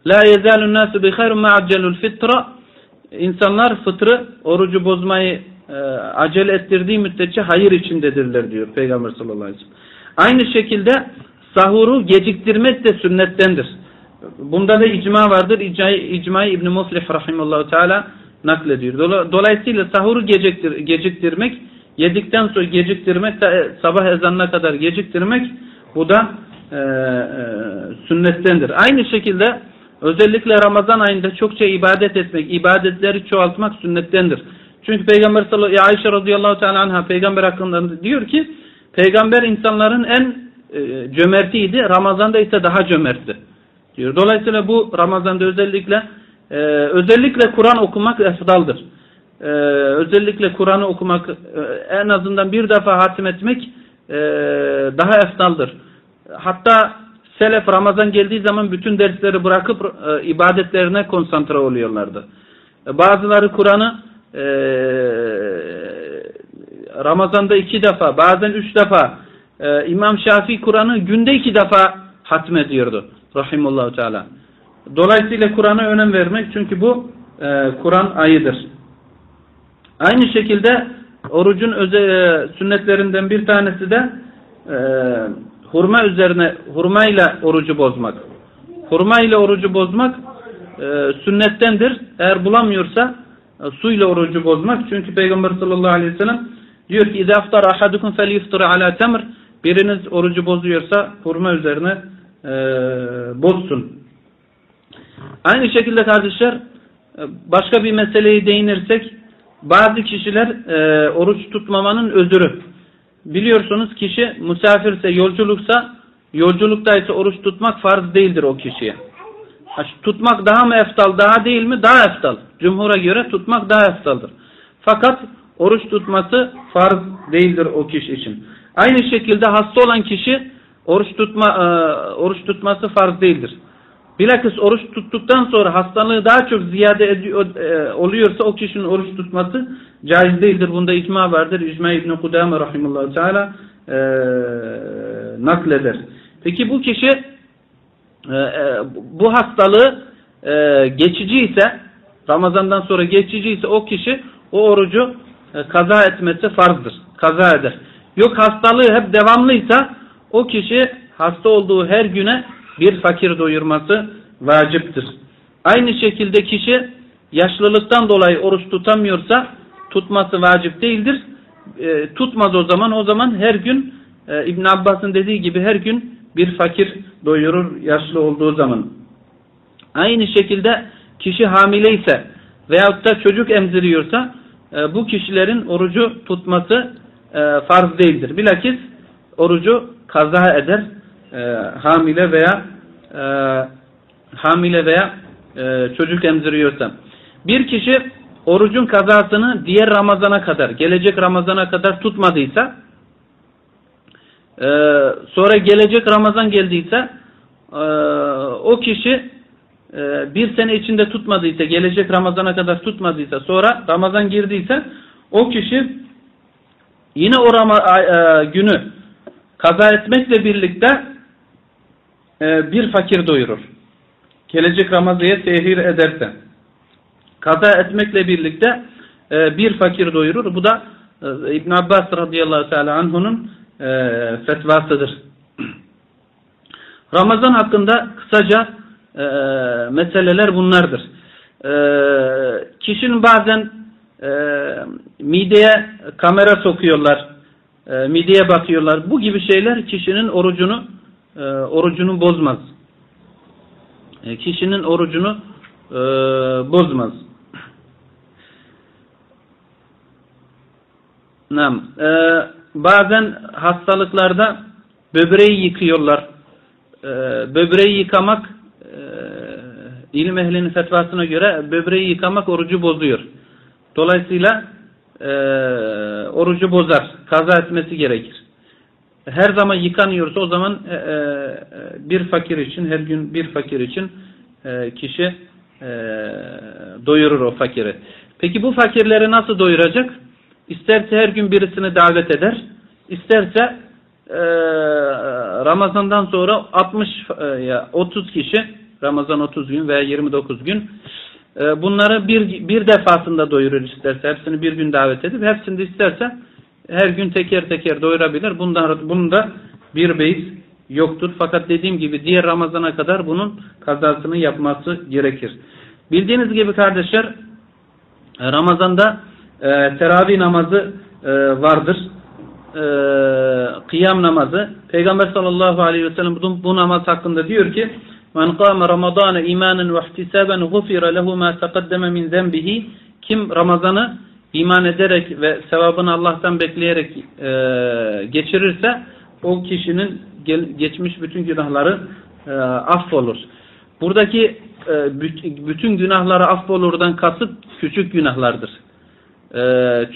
La yezalun nasu bi hayrun ma accelul fitra. İnsanlar fıtrı, orucu bozmayı e, acele ettirdiği müddetçe hayır içindedirler diyor Peygamber sallallahu aleyhi ve sellem. Aynı şekilde sahuru geciktirmek de sünnettendir. Bunda da icma vardır. İcma, İbn-i Muflih rahimallahu teala naklediyor. Dolayısıyla sahuru geciktir, geciktirmek, yedikten sonra geciktirmek, e, sabah ezanına kadar geciktirmek bu da e, e, sünnettendir. Aynı şekilde Özellikle Ramazan ayında çokça ibadet etmek, ibadetleri çoğaltmak sünnettendir. Çünkü Peygamber sallallahu Ayşe radıyallahu teala anha peygamber hakkında diyor ki peygamber insanların en e, cömertiydi. Ramazan'da ise daha cömertti. Diyor. Dolayısıyla bu Ramazan'da özellikle e, özellikle Kur'an okumak efdaldır. E, özellikle Kur'an'ı okumak e, en azından bir defa hatim etmek e, daha efdaldır. Hatta Selef Ramazan geldiği zaman bütün dersleri bırakıp e, ibadetlerine konsantre oluyorlardı. E, bazıları Kur'an'ı e, Ramazan'da iki defa, bazen üç defa, e, İmam Şafii Kur'an'ı günde iki defa hatmediyordu. Rahimullahu Teala. Dolayısıyla Kur'an'a önem vermek çünkü bu e, Kur'an ayıdır. Aynı şekilde orucun özel, e, sünnetlerinden bir tanesi de e, hurma üzerine hurmayla orucu bozmak. Hurma ile orucu bozmak e, sünnettendir. Eğer bulamıyorsa e, suyla orucu bozmak. Çünkü Peygamber sallallahu aleyhi ve sellem diyor ki اِذَا اَفْتَرَ اَحَدُكُمْ فَلْيُفْتَرَ عَلَى تَمْرٍ Biriniz orucu bozuyorsa hurma üzerine e, bozsun. Aynı şekilde kardeşler e, başka bir meseleyi değinirsek bazı kişiler e, oruç tutmamanın özürü. Biliyorsunuz kişi misafirse, yolculuksa, yolculuktaysa oruç tutmak farz değildir o kişiye. Tutmak daha mı eftal, daha değil mi? Daha eftal. Cumhur'a göre tutmak daha eftaldır. Fakat oruç tutması farz değildir o kişi için. Aynı şekilde hasta olan kişi oruç tutma e, oruç tutması farz değildir. Bilakis oruç tuttuktan sonra hastalığı daha çok ziyade ediyor, e, oluyorsa o kişinin oruç tutması caiz değildir. Bunda icma vardır. İcma İbn-i Kudame rahimullahu teala e, nakleder. Peki bu kişi e, e, bu hastalığı e, geçici ise Ramazan'dan sonra geçici ise o kişi o orucu e, kaza etmesi farzdır. Kaza eder. Yok hastalığı hep devamlıysa o kişi hasta olduğu her güne bir fakir doyurması vaciptir. Aynı şekilde kişi yaşlılıktan dolayı oruç tutamıyorsa tutması vacip değildir. E, tutmaz o zaman. O zaman her gün e, İbn Abbas'ın dediği gibi her gün bir fakir doyurur yaşlı olduğu zaman. Aynı şekilde kişi hamile ise veyahut da çocuk emziriyorsa e, bu kişilerin orucu tutması e, farz değildir. Bilakis orucu kaza eder e, hamile veya e, hamile veya e, çocuk emziriyorsa. Bir kişi orucun kazasını diğer Ramazan'a kadar, gelecek Ramazan'a kadar tutmadıysa e, sonra gelecek Ramazan geldiyse e, o kişi e, bir sene içinde tutmadıysa, gelecek Ramazan'a kadar tutmadıysa, sonra Ramazan girdiyse o kişi yine o Rama, e, günü kaza etmekle birlikte bir fakir doyurur. Gelecek Ramazan'a tehir ederse. Kaza etmekle birlikte e, bir fakir doyurur. Bu da e, İbn Abbas radıyallahu teala anh'unun e, fetvasıdır. Ramazan hakkında kısaca meseleler bunlardır. Kişinin bazen e, mideye kamera sokuyorlar, e, mideye bakıyorlar. Bu gibi şeyler kişinin orucunu e, orucunu bozmaz. E, kişinin orucunu e, bozmaz. Nam. E, bazen hastalıklarda böbreği yıkıyorlar. E, böbreği yıkamak e, ilim ehlinin fetvasına göre böbreği yıkamak orucu bozuyor. Dolayısıyla e, orucu bozar. Kaza etmesi gerekir. Her zaman yıkanıyorsa o zaman e, e, bir fakir için, her gün bir fakir için e, kişi e, doyurur o fakiri. Peki bu fakirleri nasıl doyuracak? İsterse her gün birisini davet eder. İsterse e, Ramazan'dan sonra 60 e, ya 30 kişi Ramazan 30 gün veya 29 gün e, bunları bir, bir defasında doyurur isterse. Hepsini bir gün davet edip hepsini de isterse her gün teker teker doyurabilir. Bundan, bunun da bir beis yoktur. Fakat dediğim gibi diğer Ramazan'a kadar bunun kazasını yapması gerekir. Bildiğiniz gibi kardeşler Ramazan'da e, teravih namazı e, vardır. E, kıyam namazı. Peygamber sallallahu aleyhi ve sellem bu, bu namaz hakkında diyor ki Men kâme Ramazâne imânen ve ihtisâben gufira lehu mâ teqaddeme min zenbihi Kim Ramazan'ı iman ederek ve sevabını Allah'tan bekleyerek e, geçirirse o kişinin gel, geçmiş bütün günahları e, affolur. Buradaki e, bütün günahları affolurdan kasıt küçük günahlardır. E,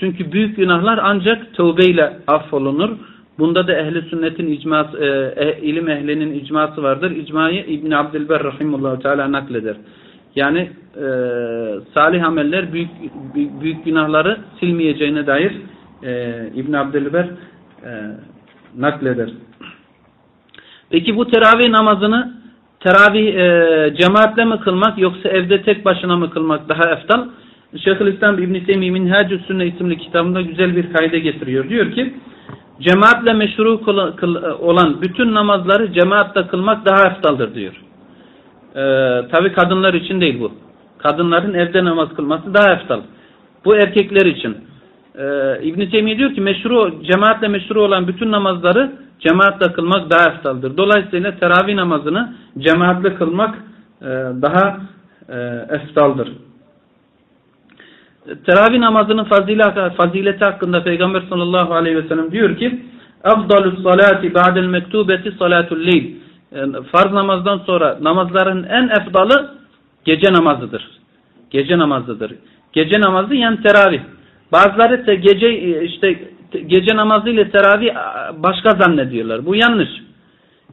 çünkü büyük günahlar ancak tövbeyle affolunur. Bunda da ehli sünnetin icması, e, e, ilim ehlinin icması vardır. İcmayı İbn Abdülber rahimullahu teala nakleder. Yani e, salih ameller büyük, büyük günahları silmeyeceğine dair e, İbn Abdülber e, nakleder. Peki bu teravih namazını teravih e, cemaatle mi kılmak yoksa evde tek başına mı kılmak daha eftal? Şeyhülislam İbn Teymi Minhacü Sünne isimli kitabında güzel bir kayda getiriyor. Diyor ki cemaatle meşru olan bütün namazları cemaatle kılmak daha eftaldır diyor. E, tabi kadınlar için değil bu. Kadınların evde namaz kılması daha eftal. Bu erkekler için. Ee, İbn-i Teymiye diyor ki meşru, cemaatle meşru olan bütün namazları cemaatle kılmak daha eftaldır. Dolayısıyla teravih namazını cemaatle kılmak e, daha e, eftaldır. Teravih namazının fazileti, hakkında Peygamber sallallahu aleyhi ve sellem diyor ki Afdalus salati ba'del mektubeti salatul leyl. Farz namazdan sonra namazların en efdalı gece namazıdır. Gece namazıdır. Gece namazı yani teravih. Bazıları ise gece e, işte gece namazı ile teravih başka zannediyorlar. Bu yanlış.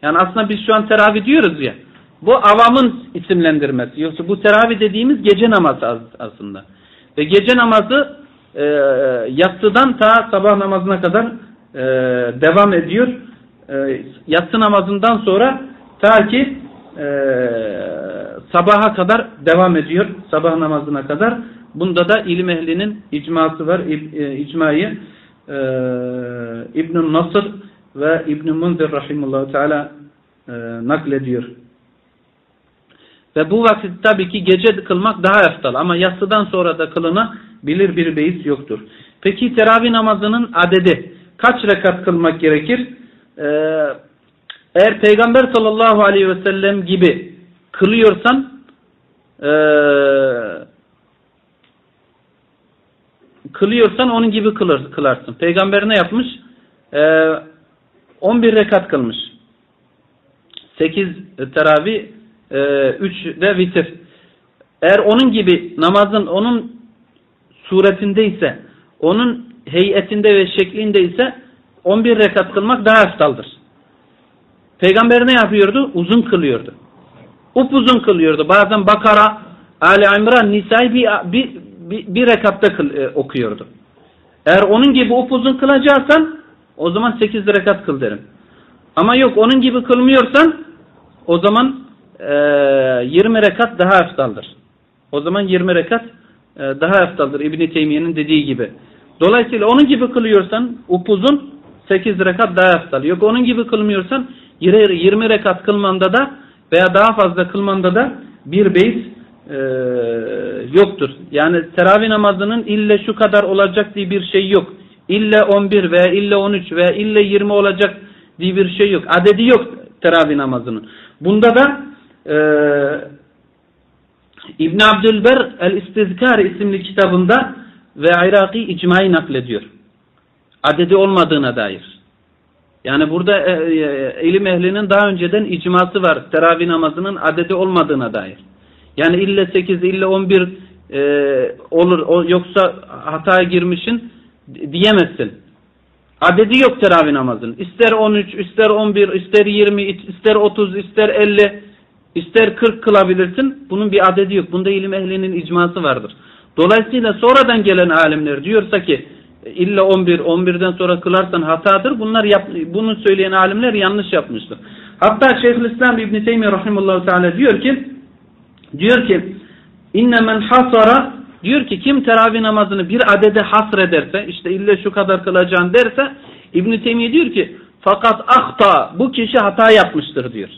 Yani aslında biz şu an teravih diyoruz ya. Bu avamın isimlendirmesi. Yoksa bu teravih dediğimiz gece namazı aslında. Ve gece namazı e, yatsıdan ta sabah namazına kadar e, devam ediyor. E, yatsı namazından sonra ta ki e, sabaha kadar devam ediyor. Sabah namazına kadar. Bunda da ilim ehlinin icması var. E, icmayı e, İbn-i Nasır ve İbn-i Munzir Rahimullahu Teala e, naklediyor. Ve bu vakit tabii ki gece kılmak daha eftal ama yatsıdan sonra da kılına bilir bir beis yoktur. Peki teravih namazının adedi kaç rekat kılmak gerekir? Ee, eğer Peygamber sallallahu aleyhi ve sellem gibi kılıyorsan ee, kılıyorsan onun gibi kılır, kılarsın. Peygamber ne yapmış? Ee, 11 rekat kılmış. 8 teravih, e, 3 de vitir. Eğer onun gibi namazın onun suretindeyse, onun heyetinde ve şeklinde ise 11 rekat kılmak daha eftaldır. Peygamber ne yapıyordu? Uzun kılıyordu. Upuzun kılıyordu. Bazen Bakara, Ali İmran, Nisa'yı bir, bir, bir, bir rekatta kıl, e, okuyordu. Eğer onun gibi upuzun kılacaksan o zaman 8 rekat kıl derim. Ama yok onun gibi kılmıyorsan o zaman e, 20 rekat daha eftaldır. O zaman 20 rekat e, daha eftaldır İbn-i Teymiye'nin dediği gibi. Dolayısıyla onun gibi kılıyorsan upuzun 8 rekat daha eftal. Yok onun gibi kılmıyorsan 20 rekat kılmanda da veya daha fazla kılmanda da bir beys e, yoktur. Yani teravih namazının ille şu kadar olacak diye bir şey yok. İlle 11 veya ille 13 veya ille 20 olacak diye bir şey yok. Adedi yok teravih namazının. Bunda da e, İbn Abdülber El-İstizkar isimli kitabında ve Iraki icmayı naklediyor. Adedi olmadığına dair. Yani burada e, e, ilim ehlinin daha önceden icması var. Teravih namazının adedi olmadığına dair. Yani ille 8, ille 11 e, olur o, yoksa hataya girmişin diyemezsin. Adedi yok teravih namazının. İster 13, ister 11, ister 20, ister 30, ister 50, ister 40 kılabilirsin. Bunun bir adedi yok. Bunda ilim ehlinin icması vardır. Dolayısıyla sonradan gelen alimler diyorsa ki illa 11, 11'den sonra kılarsan hatadır. Bunlar yap, bunu söyleyen alimler yanlış yapmıştır. Hatta Şeyhülislam İbn Teymiyye rahimehullah teala diyor ki diyor ki inne men hasara diyor ki kim teravih namazını bir adede hasrederse işte illa şu kadar kılacaksın derse İbn Teymiyye diyor ki fakat ahta bu kişi hata yapmıştır diyor.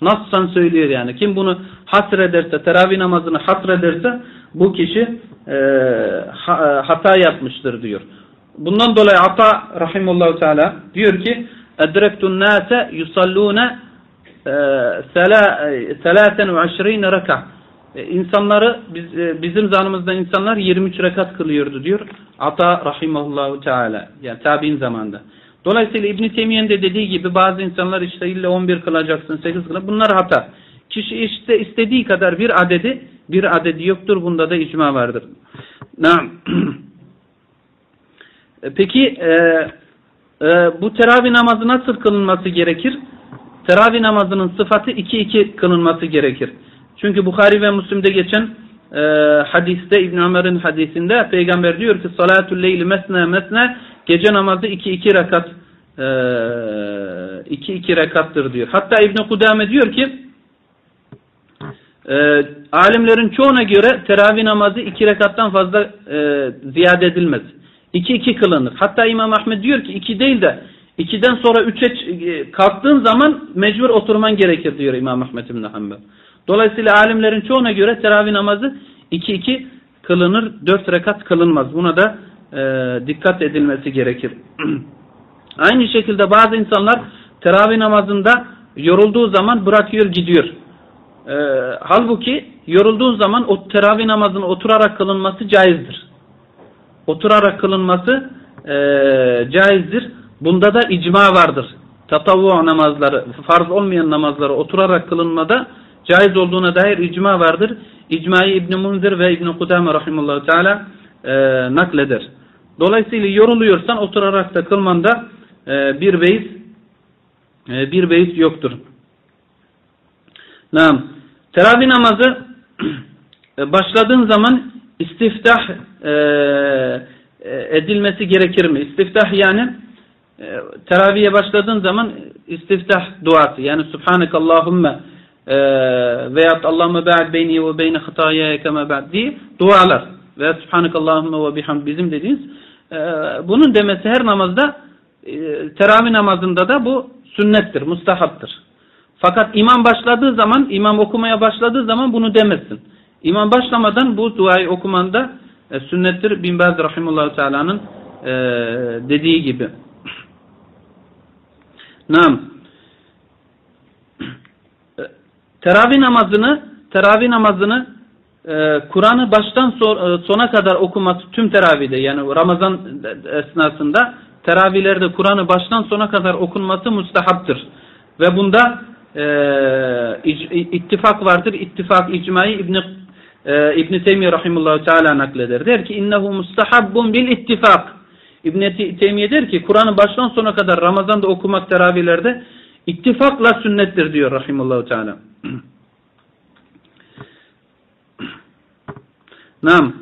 Nassan söylüyor yani. Kim bunu hasrederse, teravih namazını hasrederse bu kişi e, hata yapmıştır diyor. Bundan dolayı Ata rahimullahu teala diyor ki edrektun nase yusallune selaten ve aşrine reka insanları biz, e, bizim zanımızda insanlar 23 rekat kılıyordu diyor Ata rahimahullahu teala yani tabi'in zamanda. Dolayısıyla İbn Teymiye'nin de dediği gibi bazı insanlar işte illa 11 kılacaksın 8 kılacaksın bunlar hata. Kişi işte istediği kadar bir adedi bir adedi yoktur bunda da icma vardır. Naam. E, peki e, e, bu teravih namazı nasıl kılınması gerekir? Teravih namazının sıfatı 2-2 kılınması gerekir. Çünkü Bukhari ve Müslim'de geçen e, hadiste İbn Ömer'in hadisinde peygamber diyor ki salatul leyli mesne mesne gece namazı 2-2 rekat 2-2 e, rekattır diyor. Hatta İbn Kudame diyor ki e, alimlerin çoğuna göre teravih namazı 2 rekattan fazla e, ziyade edilmez. İki iki kılınır. Hatta İmam Ahmed diyor ki iki değil de ikiden sonra üçe e, kalktığın zaman mecbur oturman gerekir diyor İmam Ahmed İbn Hanbel. Dolayısıyla alimlerin çoğuna göre teravih namazı 2-2 kılınır, 4 rekat kılınmaz. Buna da e, dikkat edilmesi gerekir. Aynı şekilde bazı insanlar teravih namazında yorulduğu zaman bırakıyor gidiyor. E, halbuki yorulduğu zaman o teravih namazının oturarak kılınması caizdir. Oturarak kılınması e, caizdir. Bunda da icma vardır. Tatavvu namazları, farz olmayan namazları oturarak kılınmada caiz olduğuna dair icma vardır. İcmayı İbn Munzir ve İbn Kudame rahimehullah teala e, nakleder. Dolayısıyla yoruluyorsan oturarak da kılmanda e, bir beis e, bir beis yoktur. Nam. Teravih namazı başladığın zaman istiftah e, e, edilmesi gerekir mi? İstiftah yani e, teraviye başladığın zaman istiftah duası yani Subhanakallahümme e, veyahut Allahümme ba'd beyni ve beyne hataya kema ba'd diye dualar veya Subhanakallahümme ve bihamd bizim dediğiniz e, bunun demesi her namazda e, teravih namazında da bu sünnettir, mustahaptır. Fakat imam başladığı zaman, imam okumaya başladığı zaman bunu demesin. İmam başlamadan bu duayı okumanda e, sünnettir. Bin Baz Rahimullahu Teala'nın e, dediği gibi. Nam. Teravih namazını teravih namazını e, Kur'an'ı baştan e, sona kadar okuması tüm teravihde yani Ramazan esnasında teravihlerde Kur'an'ı baştan sona kadar okunması mustahaptır. Ve bunda e, ittifak vardır. İttifak icmayı İbn e, İbn Teymiyye rahimehullah teala nakleder. Der ki innehu mustahabbun bil ittifak. İbn Teymiye der ki Kur'an'ı baştan sona kadar Ramazan'da okumak teravihlerde ittifakla sünnettir diyor rahimehullah teala. Nam.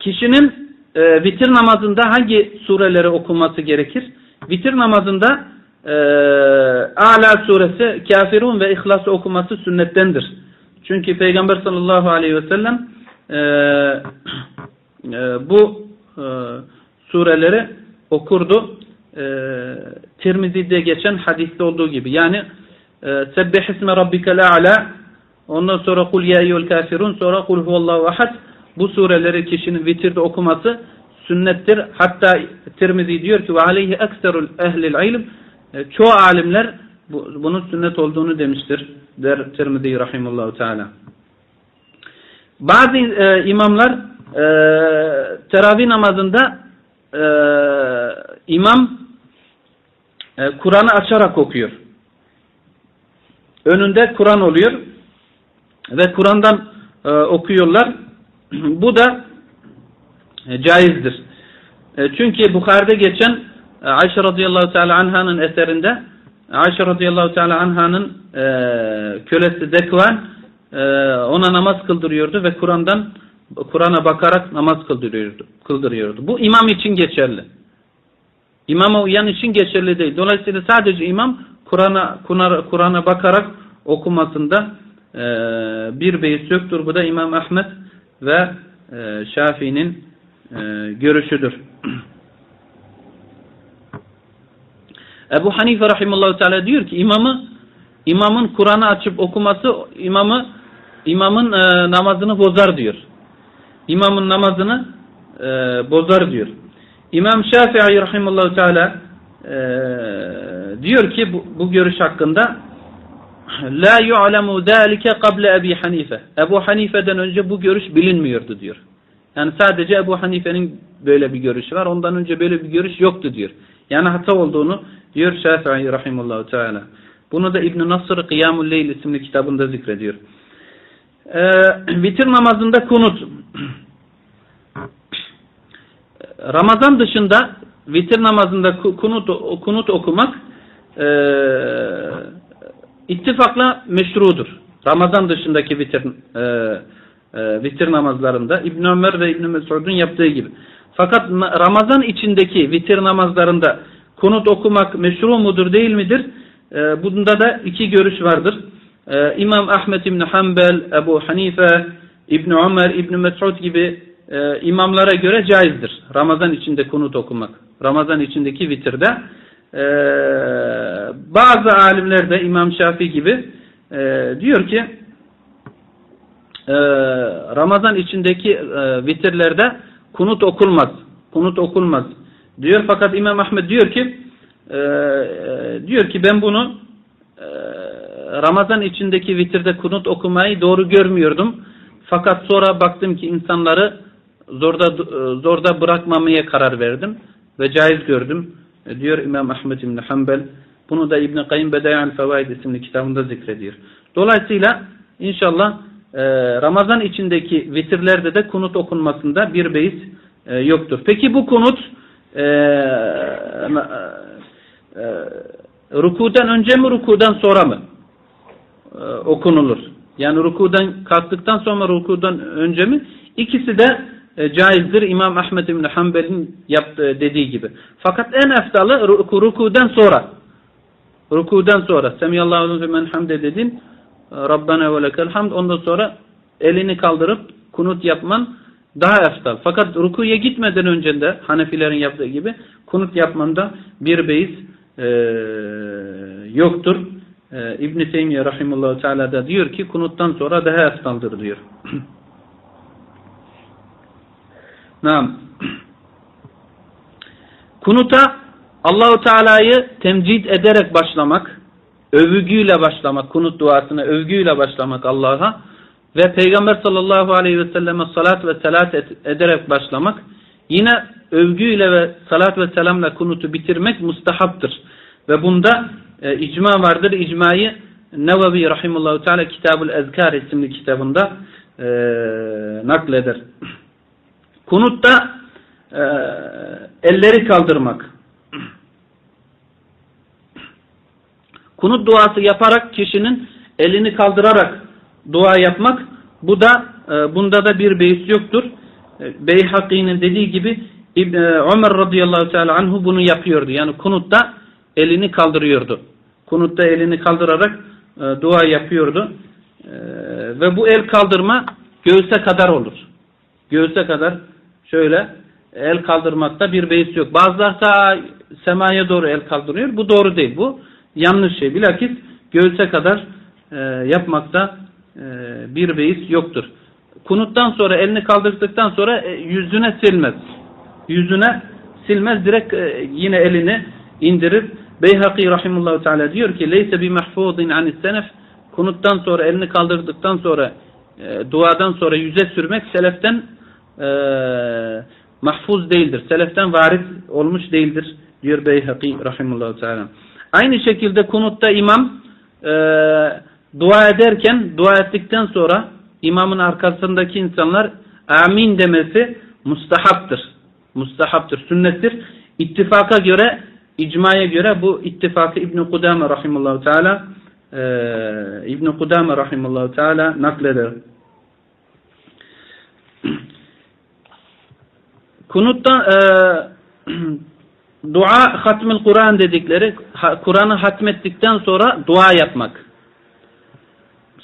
Kişinin e, vitir namazında hangi sureleri okuması gerekir? Vitir namazında e, Ala suresi, Kafirun ve İhlas okuması sünnettendir. Çünkü Peygamber sallallahu aleyhi ve sellem e, e, bu e, sureleri okurdu. E, Tirmizi'de geçen hadiste olduğu gibi. Yani e, Sebbih isme rabbikel a'la ondan sonra kul ya eyyul kafirun sonra kul huvallahu ahad bu sureleri kişinin vitirde okuması sünnettir. Hatta Tirmizi diyor ki ve aleyhi ekserul ehlil ilm e, çoğu alimler bu, bunun sünnet olduğunu demiştir der Tirmizi rahimullahu teala. Bazı e, imamlar e, teravih namazında e, imam e, Kur'an'ı açarak okuyor. Önünde Kur'an oluyor ve Kur'an'dan e, okuyorlar. Bu da e, caizdir. E, çünkü Bukhari'de geçen Ayşe radıyallahu teala anhanın eserinde Ayşe radıyallahu teala anhanın e, kölesi Dekvan e, ona namaz kıldırıyordu ve Kur'an'dan Kur'an'a bakarak namaz kıldırıyordu, kıldırıyordu. Bu imam için geçerli. İmama uyan için geçerli değil. Dolayısıyla sadece imam Kur'an'a Kur'an'a bakarak okumasında e, bir beis yoktur. Bu da İmam Ahmet ve e, Şafii'nin e, görüşüdür. Ebu Hanife rahimullahu teala diyor ki imamı imamın Kur'an'ı açıp okuması imamı imamın e, namazını bozar diyor. İmamın namazını e, bozar diyor. İmam Şafii rahimullahu teala e, diyor ki bu, bu görüş hakkında La yu'lemu zâlike kable Ebi Hanife. Ebu Hanife'den önce bu görüş bilinmiyordu diyor. Yani sadece Ebu Hanife'nin böyle bir görüşü var. Ondan önce böyle bir görüş yoktu diyor. Yani hata olduğunu diyor Şafii rahimullahu teala. Bunu da İbn Nasr Kıyamul Leyl isimli kitabında zikrediyor. Ee, namazında kunut. Ramazan dışında vitir namazında kunut, kunut okumak e, ittifakla meşrudur. Ramazan dışındaki vitir e, e, vitir namazlarında İbn Ömer ve İbn Mesud'un yaptığı gibi. Fakat Ramazan içindeki vitir namazlarında kunut okumak meşru mudur değil midir? E, bunda da iki görüş vardır. E, İmam Ahmet İbn Hanbel, Ebu Hanife, İbn Ömer, İbn Mesud gibi e, imamlara göre caizdir. Ramazan içinde kunut okumak. Ramazan içindeki vitirde. E, bazı alimler de İmam Şafii gibi e, diyor ki e, Ramazan içindeki e, vitirlerde kunut okulmaz. Kunut okulmaz. Diyor fakat İmam Ahmed diyor ki e, diyor ki ben bunu e, Ramazan içindeki vitirde kunut okumayı doğru görmüyordum. Fakat sonra baktım ki insanları zorda e, zorda bırakmamaya karar verdim ve caiz gördüm. E, diyor İmam Ahmed İbn Hanbel. Bunu da İbn Kayyim Bedayan Fevaid isimli kitabında zikrediyor. Dolayısıyla inşallah e, Ramazan içindeki vitirlerde de kunut okunmasında bir beis e, yoktur. Peki bu kunut e, e, e, rukudan önce mi rukudan sonra mı e, okunulur? Yani rukudan kalktıktan sonra rukudan önce mi? İkisi de e, caizdir İmam Ahmed İbni Hanbel'in yaptığı dediği gibi. Fakat en eftalı ruku, rukudan sonra. Rukudan sonra. Semiyallahu ve men hamde dedin. Rabbena ve lekel hamd. Ondan sonra elini kaldırıp kunut yapman daha eftal. Fakat rukuya gitmeden önce de Hanefilerin yaptığı gibi kunut yapmanda bir beis e, yoktur. E, İbn-i Teymiye Rahimullahu Teala da diyor ki kunuttan sonra daha eftaldır diyor. Naam. Kunuta Allahu Teala'yı temcid ederek başlamak, övgüyle başlamak, kunut duasına övgüyle başlamak Allah'a ve Peygamber sallallahu aleyhi ve selleme salat ve selat ederek başlamak, yine övgüyle ve salat ve selamla kunutu bitirmek mustahaptır. Ve bunda e, icma vardır. İcmayı Nevevi Rahimullahu Teala Kitabul Ezkar isimli kitabında e, nakleder. Kunutta e, elleri kaldırmak. Kunut duası yaparak kişinin elini kaldırarak dua yapmak bu da e, bunda da bir beis yoktur. E, Beyhaki'nin dediği gibi İbn, e, Ömer radıyallahu teala anhu bunu yapıyordu. Yani kunutta elini kaldırıyordu. Kunutta elini kaldırarak e, dua yapıyordu. E, ve bu el kaldırma göğse kadar olur. Göğse kadar şöyle el kaldırmakta bir beis yok. Bazılar sağ semaya doğru el kaldırıyor. Bu doğru değil. Bu yanlış şey. Bilakis göğse kadar e, yapmakta bir beis yoktur. Kunuttan sonra elini kaldırdıktan sonra e, yüzüne silmez. Yüzüne silmez. Direkt e, yine elini indirir. Beyhaki rahimullahu teala diyor ki leyse bi mahfuzin anis senef kunuttan sonra elini kaldırdıktan sonra e, duadan sonra yüze sürmek seleften e, mahfuz değildir. Seleften varit olmuş değildir diyor Beyhaki rahimullahu teala. Aynı şekilde kunutta imam e, dua ederken dua ettikten sonra imamın arkasındaki insanlar amin demesi mustahaptır. Mustahaptır, sünnettir. İttifaka göre, icmaya göre bu ittifakı İbn Kudame rahimehullah teala e, İbn Kudame rahimehullah teala nakleder. Kunutta e, dua hatmül Kur'an dedikleri Kur'an'ı hatmettikten sonra dua yapmak.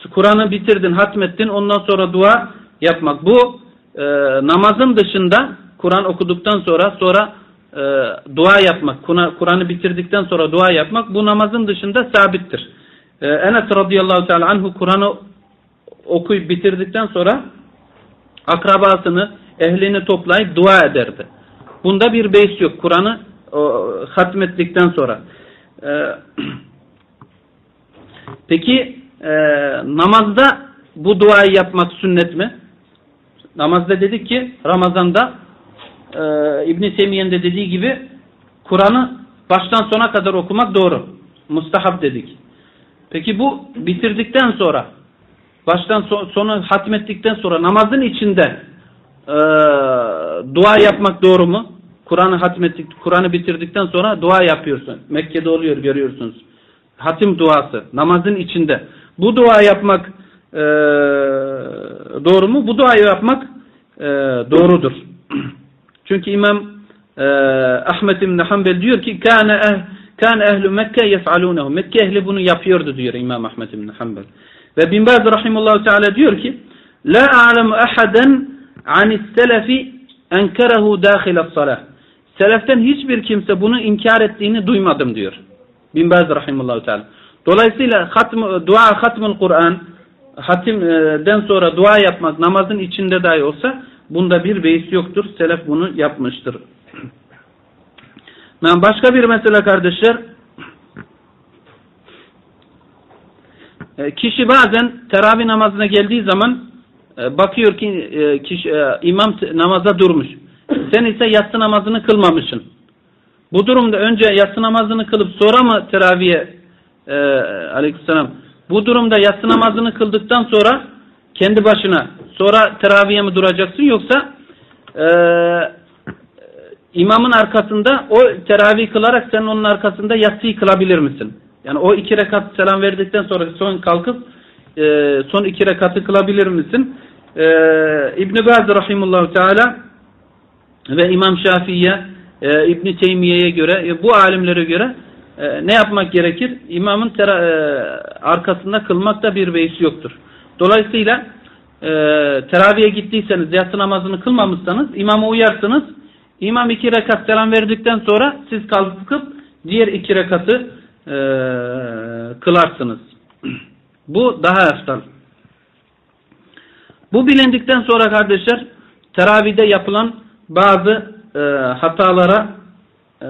Kur'an'ı bitirdin, hatmettin ondan sonra dua yapmak. Bu e, namazın dışında Kur'an okuduktan sonra sonra e, dua yapmak. Kur'an'ı bitirdikten sonra dua yapmak bu namazın dışında sabittir. E, Enes radıyallahu teala anhu Kur'an'ı okuyup bitirdikten sonra akrabasını, ehlini toplayıp dua ederdi. Bunda bir beis yok. Kur'an'ı hatmettikten sonra. E, peki e, namazda bu duayı yapmak sünnet mi? Namazda dedik ki Ramazan'da e, İbn-i Semiye'nin de dediği gibi Kur'an'ı baştan sona kadar okumak doğru. Mustahap dedik. Peki bu bitirdikten sonra baştan sona hatmettikten sonra namazın içinde e, dua yapmak doğru mu? Kur'an'ı hatmettik, Kur'an'ı bitirdikten sonra dua yapıyorsun. Mekke'de oluyor görüyorsunuz. Hatim duası namazın içinde. Bu dua yapmak e, doğru mu? Bu duayı yapmak e, doğrudur. Çünkü İmam e, Ahmet İbn Hanbel diyor ki kâne eh, kâne ehlu Mekke yef'alûnehu. Mekke ehli bunu yapıyordu diyor İmam Ahmet İbn Hanbel. Ve Bin Baz rahimullahu teala diyor ki La a'lemu ahaden anis selefi enkerehu dâhiles salah. Seleften hiçbir kimse bunu inkar ettiğini duymadım diyor. Bin Baz rahimullahu teala. Dolayısıyla hatm, dua hatmul Kur'an hatimden sonra dua yapmak namazın içinde dahi olsa bunda bir beis yoktur. Selef bunu yapmıştır. Başka bir mesele kardeşler e, kişi bazen teravih namazına geldiği zaman e, bakıyor ki e, kişi, imam namaza durmuş. Sen ise yatsı namazını kılmamışsın. Bu durumda önce yatsı namazını kılıp sonra mı teraviye e, aleykümselam bu durumda yatsı namazını kıldıktan sonra kendi başına sonra teraviye mi duracaksın yoksa e, imamın arkasında o teravih kılarak sen onun arkasında yatsıyı kılabilir misin? Yani o iki rekat selam verdikten sonra son kalkıp e, son iki rekatı kılabilir misin? E, İbn-i Baz Rahimullahu Teala ve İmam Şafii'ye e, İbn Teymiye'ye göre e, bu alimlere göre e, ne yapmak gerekir? İmamın tera, e, arkasında kılmakta bir beis yoktur. Dolayısıyla e, teraviye gittiyseniz yatsı namazını kılmamışsanız imama uyarsınız. İmam iki rekat selam verdikten sonra siz kalkıp diğer iki rekatı e, kılarsınız. Bu daha eftal. Bu bilindikten sonra kardeşler teravide yapılan bazı e, hatalara e,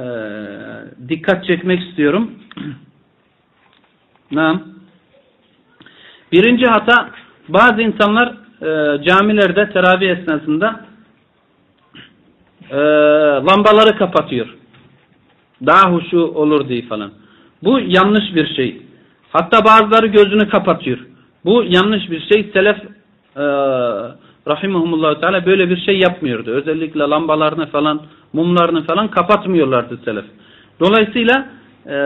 dikkat çekmek istiyorum. Nam. Birinci hata bazı insanlar e, camilerde teravih esnasında e, lambaları kapatıyor. Daha huşu olur diye falan. Bu yanlış bir şey. Hatta bazıları gözünü kapatıyor. Bu yanlış bir şey. Selef e, rahimahumullah teala böyle bir şey yapmıyordu. Özellikle lambalarını falan, mumlarını falan kapatmıyorlardı selef. Dolayısıyla e,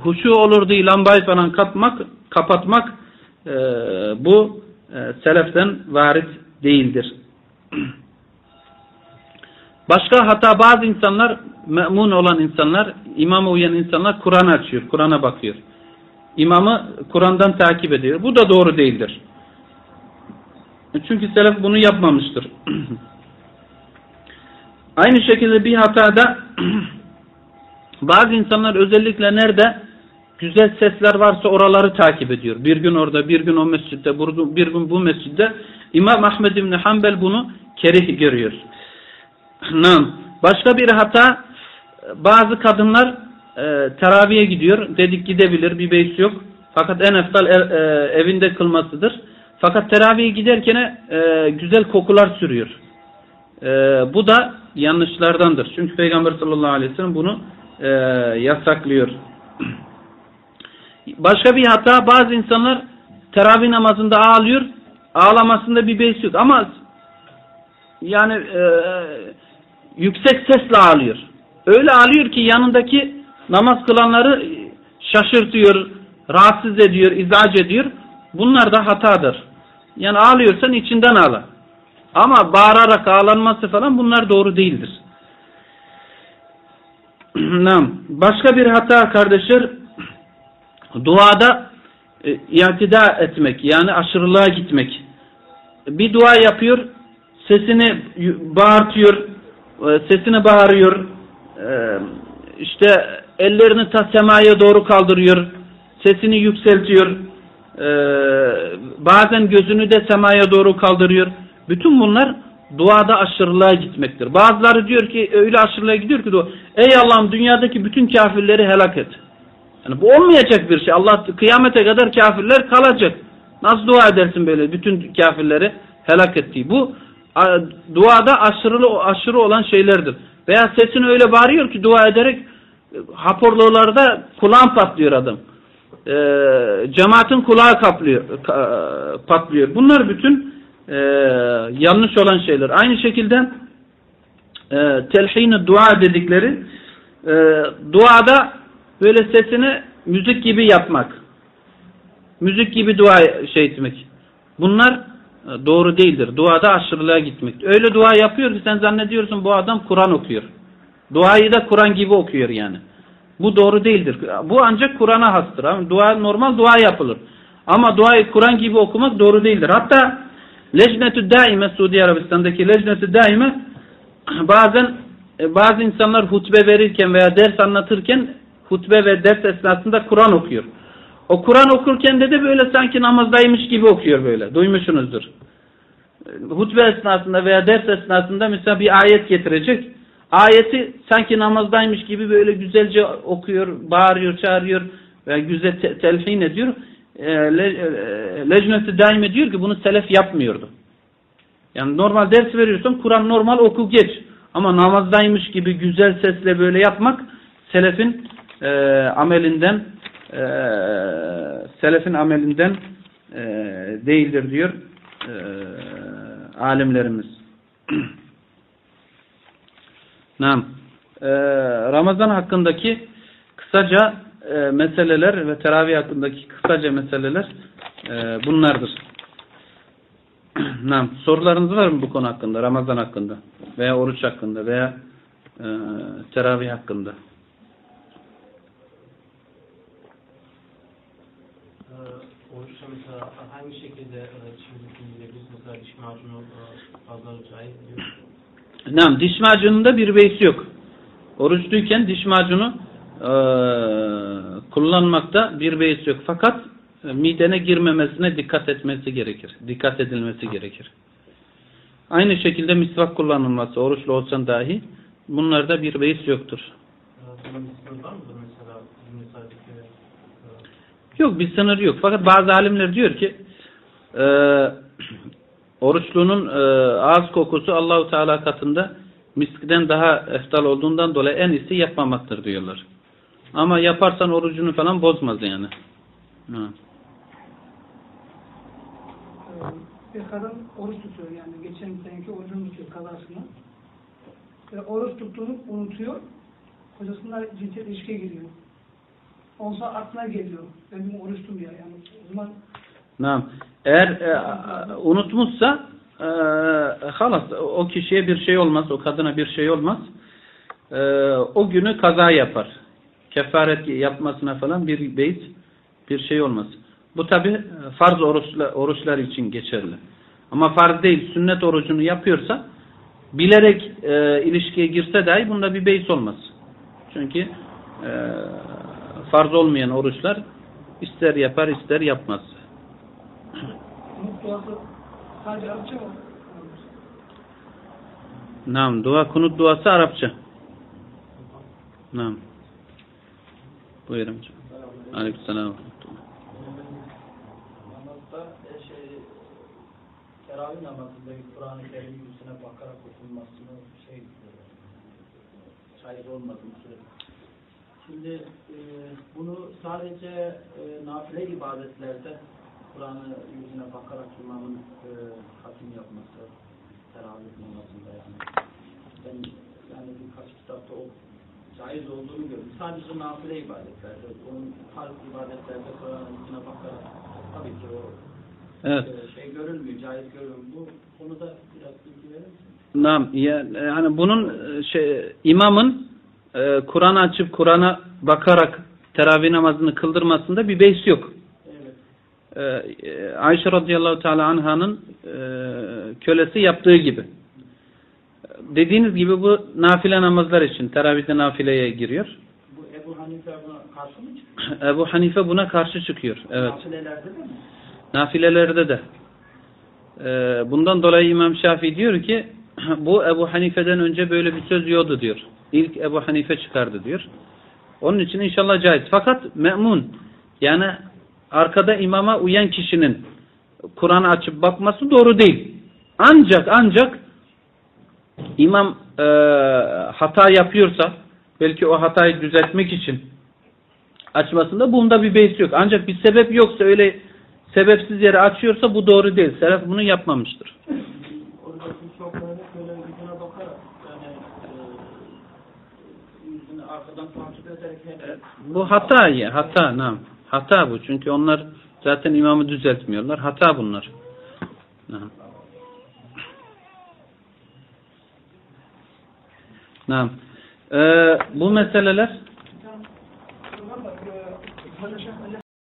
huşu olur diye lambayı falan kapmak, kapatmak e, bu e, seleften varit değildir. Başka hata bazı insanlar, memun olan insanlar, imama uyan insanlar Kur'an açıyor, Kur'an'a bakıyor. İmamı Kur'an'dan takip ediyor. Bu da doğru değildir. Çünkü selef bunu yapmamıştır. Aynı şekilde bir hatada bazı insanlar özellikle nerede güzel sesler varsa oraları takip ediyor. Bir gün orada, bir gün o mescitte, bir gün bu mescitte. İmam Ahmed İbni Hanbel bunu kerih görüyor. Başka bir hata bazı kadınlar e, teraviye gidiyor. Dedik gidebilir bir beys yok. Fakat en eftal e, evinde kılmasıdır. Fakat teraviye giderken e, güzel kokular sürüyor. Bu da yanlışlardandır. Çünkü Peygamber sallallahu aleyhi ve sellem bunu e, yasaklıyor. Başka bir hata bazı insanlar teravih namazında ağlıyor. Ağlamasında bir beis yok. Ama yani e, yüksek sesle ağlıyor. Öyle ağlıyor ki yanındaki namaz kılanları şaşırtıyor, rahatsız ediyor, izac ediyor. Bunlar da hatadır. Yani ağlıyorsan içinden ağla. Ama bağırarak ağlanması falan bunlar doğru değildir. Başka bir hata kardeşler duada e, iatida etmek yani aşırılığa gitmek. Bir dua yapıyor sesini bağırtıyor e, sesini bağırıyor e, işte ellerini ta semaya doğru kaldırıyor sesini yükseltiyor ee, bazen gözünü de semaya doğru kaldırıyor. Bütün bunlar duada aşırılığa gitmektir. Bazıları diyor ki öyle aşırılığa gidiyor ki ey Allah'ım dünyadaki bütün kafirleri helak et. Yani bu olmayacak bir şey. Allah kıyamete kadar kafirler kalacak. Nasıl dua edersin böyle bütün kafirleri helak ettiği? Bu duada aşırı, aşırı olan şeylerdir. Veya sesini öyle bağırıyor ki dua ederek haporlularda kulağın patlıyor adam e, cemaatin kulağı kaplıyor, patlıyor. Bunlar bütün e, yanlış olan şeyler. Aynı şekilde e, telhin dua dedikleri e, duada böyle sesini müzik gibi yapmak. Müzik gibi dua şey etmek. Bunlar e, doğru değildir. Duada aşırılığa gitmek. Öyle dua yapıyor ki sen zannediyorsun bu adam Kur'an okuyor. Duayı da Kur'an gibi okuyor yani. Bu doğru değildir. Bu ancak Kur'an'a hastır. Dua, normal dua yapılır. Ama duayı Kur'an gibi okumak doğru değildir. Hatta Lejnetü Daime Suudi Arabistan'daki Lejnetü Daime bazen e, bazı insanlar hutbe verirken veya ders anlatırken hutbe ve ders esnasında Kur'an okuyor. O Kur'an okurken de de böyle sanki namazdaymış gibi okuyor böyle. Duymuşsunuzdur. Hutbe esnasında veya ders esnasında mesela bir ayet getirecek. Ayeti sanki namazdaymış gibi böyle güzelce okuyor, bağırıyor, çağırıyor ve güzel te- telhin ediyor. E, le, e, Lejneti daim ediyor ki bunu selef yapmıyordu. Yani normal ders veriyorsan Kur'an normal oku geç. Ama namazdaymış gibi güzel sesle böyle yapmak selefin e, amelinden e, selefin amelinden e, değildir diyor e, alimlerimiz. Nam. E, Ramazan hakkındaki kısaca e, meseleler ve teravih hakkındaki kısaca meseleler e, bunlardır. Nam. Sorularınız var mı bu konu hakkında? Ramazan hakkında veya oruç hakkında veya e, teravih hakkında? Ee, Oruçta mesela hangi şekilde e, dişimizi temizleyebiliriz? Mesela diş macunu e, fazla caiz diyor. Nam. Diş macununda bir beis yok. Oruçluyken diş macunu e, kullanmakta bir beis yok. Fakat e, midene girmemesine dikkat etmesi gerekir. Dikkat edilmesi gerekir. Aynı şekilde misvak kullanılması oruçlu olsan dahi bunlarda bir beis yoktur. Ee, Yok bir sınır yok. Fakat bazı alimler diyor ki e, oruçlunun e, ağız kokusu Allahu Teala katında miskiden daha eftal olduğundan dolayı en iyisi yapmamaktır diyorlar. Ama yaparsan orucunu falan bozmaz yani. Ha. Ee, bir kadın oruç tutuyor yani geçen seneki orucunu tutuyor kazasını. Ve oruç tuttuğunu unutuyor. Kocasıyla cinsel ilişkiye giriyor. Olsa aklına geliyor. Ben bunu oruç tutuyorum ya. Yani o zaman Tamam. Eğer e, unutmuşsa e, halas o kişiye bir şey olmaz, o kadına bir şey olmaz. E, o günü kaza yapar. Kefaret yapmasına falan bir beyt bir şey olmaz. Bu tabi farz oruçlar, oruçlar için geçerli. Ama farz değil, sünnet orucunu yapıyorsa bilerek e, ilişkiye girse dahi bunda bir beys olmaz. Çünkü e, farz olmayan oruçlar ister yapar ister yapmaz. sadece Arapça mı? Nam, dua kunut duası Arapça. Nam. Buyurun hocam. Aleykümselam. Namazda e, şey, teravih namazında Kur'an-ı Kerim yüzüne bakarak okunmasını şey e, caiz olmadığını söyledi. Şimdi e, bunu sadece e, nafile ibadetlerde Kur'an'ı yüzüne bakarak imamın e, hatim yapması teravih namazında yani. Ben yani birkaç kitapta o caiz olduğunu gördüm. Sadece nafile ibadetlerde, onun farz ibadetlerde Kur'an'ın yüzüne bakarak tabii ki o Evet. e, şey görülmüyor, caiz görülmüyor. Bu konuda biraz bilgi verir misin? Nam, ya- yani bunun e, şey imamın e, Kur'an açıp Kur'an'a bakarak teravih namazını kıldırmasında bir beys yok. Evet. E, e, Ayşe radıyallahu teala anhanın e, kölesi yaptığı gibi. Dediğiniz gibi bu nafile namazlar için teravihde nafileye giriyor. Bu Ebu Hanife buna karşı mı çıkıyor? Ebu Hanife buna karşı çıkıyor. Evet. Nafilelerde de mi? Nafilelerde de. Ee, bundan dolayı İmam Şafii diyor ki bu Ebu Hanife'den önce böyle bir söz yoktu diyor. İlk Ebu Hanife çıkardı diyor. Onun için inşallah caiz. Fakat me'mun yani arkada imama uyan kişinin Kur'an'ı açıp bakması doğru değil. Ancak ancak imam e, hata yapıyorsa belki o hatayı düzeltmek için açmasında bunda bir beys yok. Ancak bir sebep yoksa öyle sebepsiz yere açıyorsa bu doğru değil. Selef bunu yapmamıştır. Bu hata ya, hata nam. Hata bu. Çünkü onlar zaten imamı düzeltmiyorlar. Hata bunlar. Nam. Nam. Ee, bu meseleler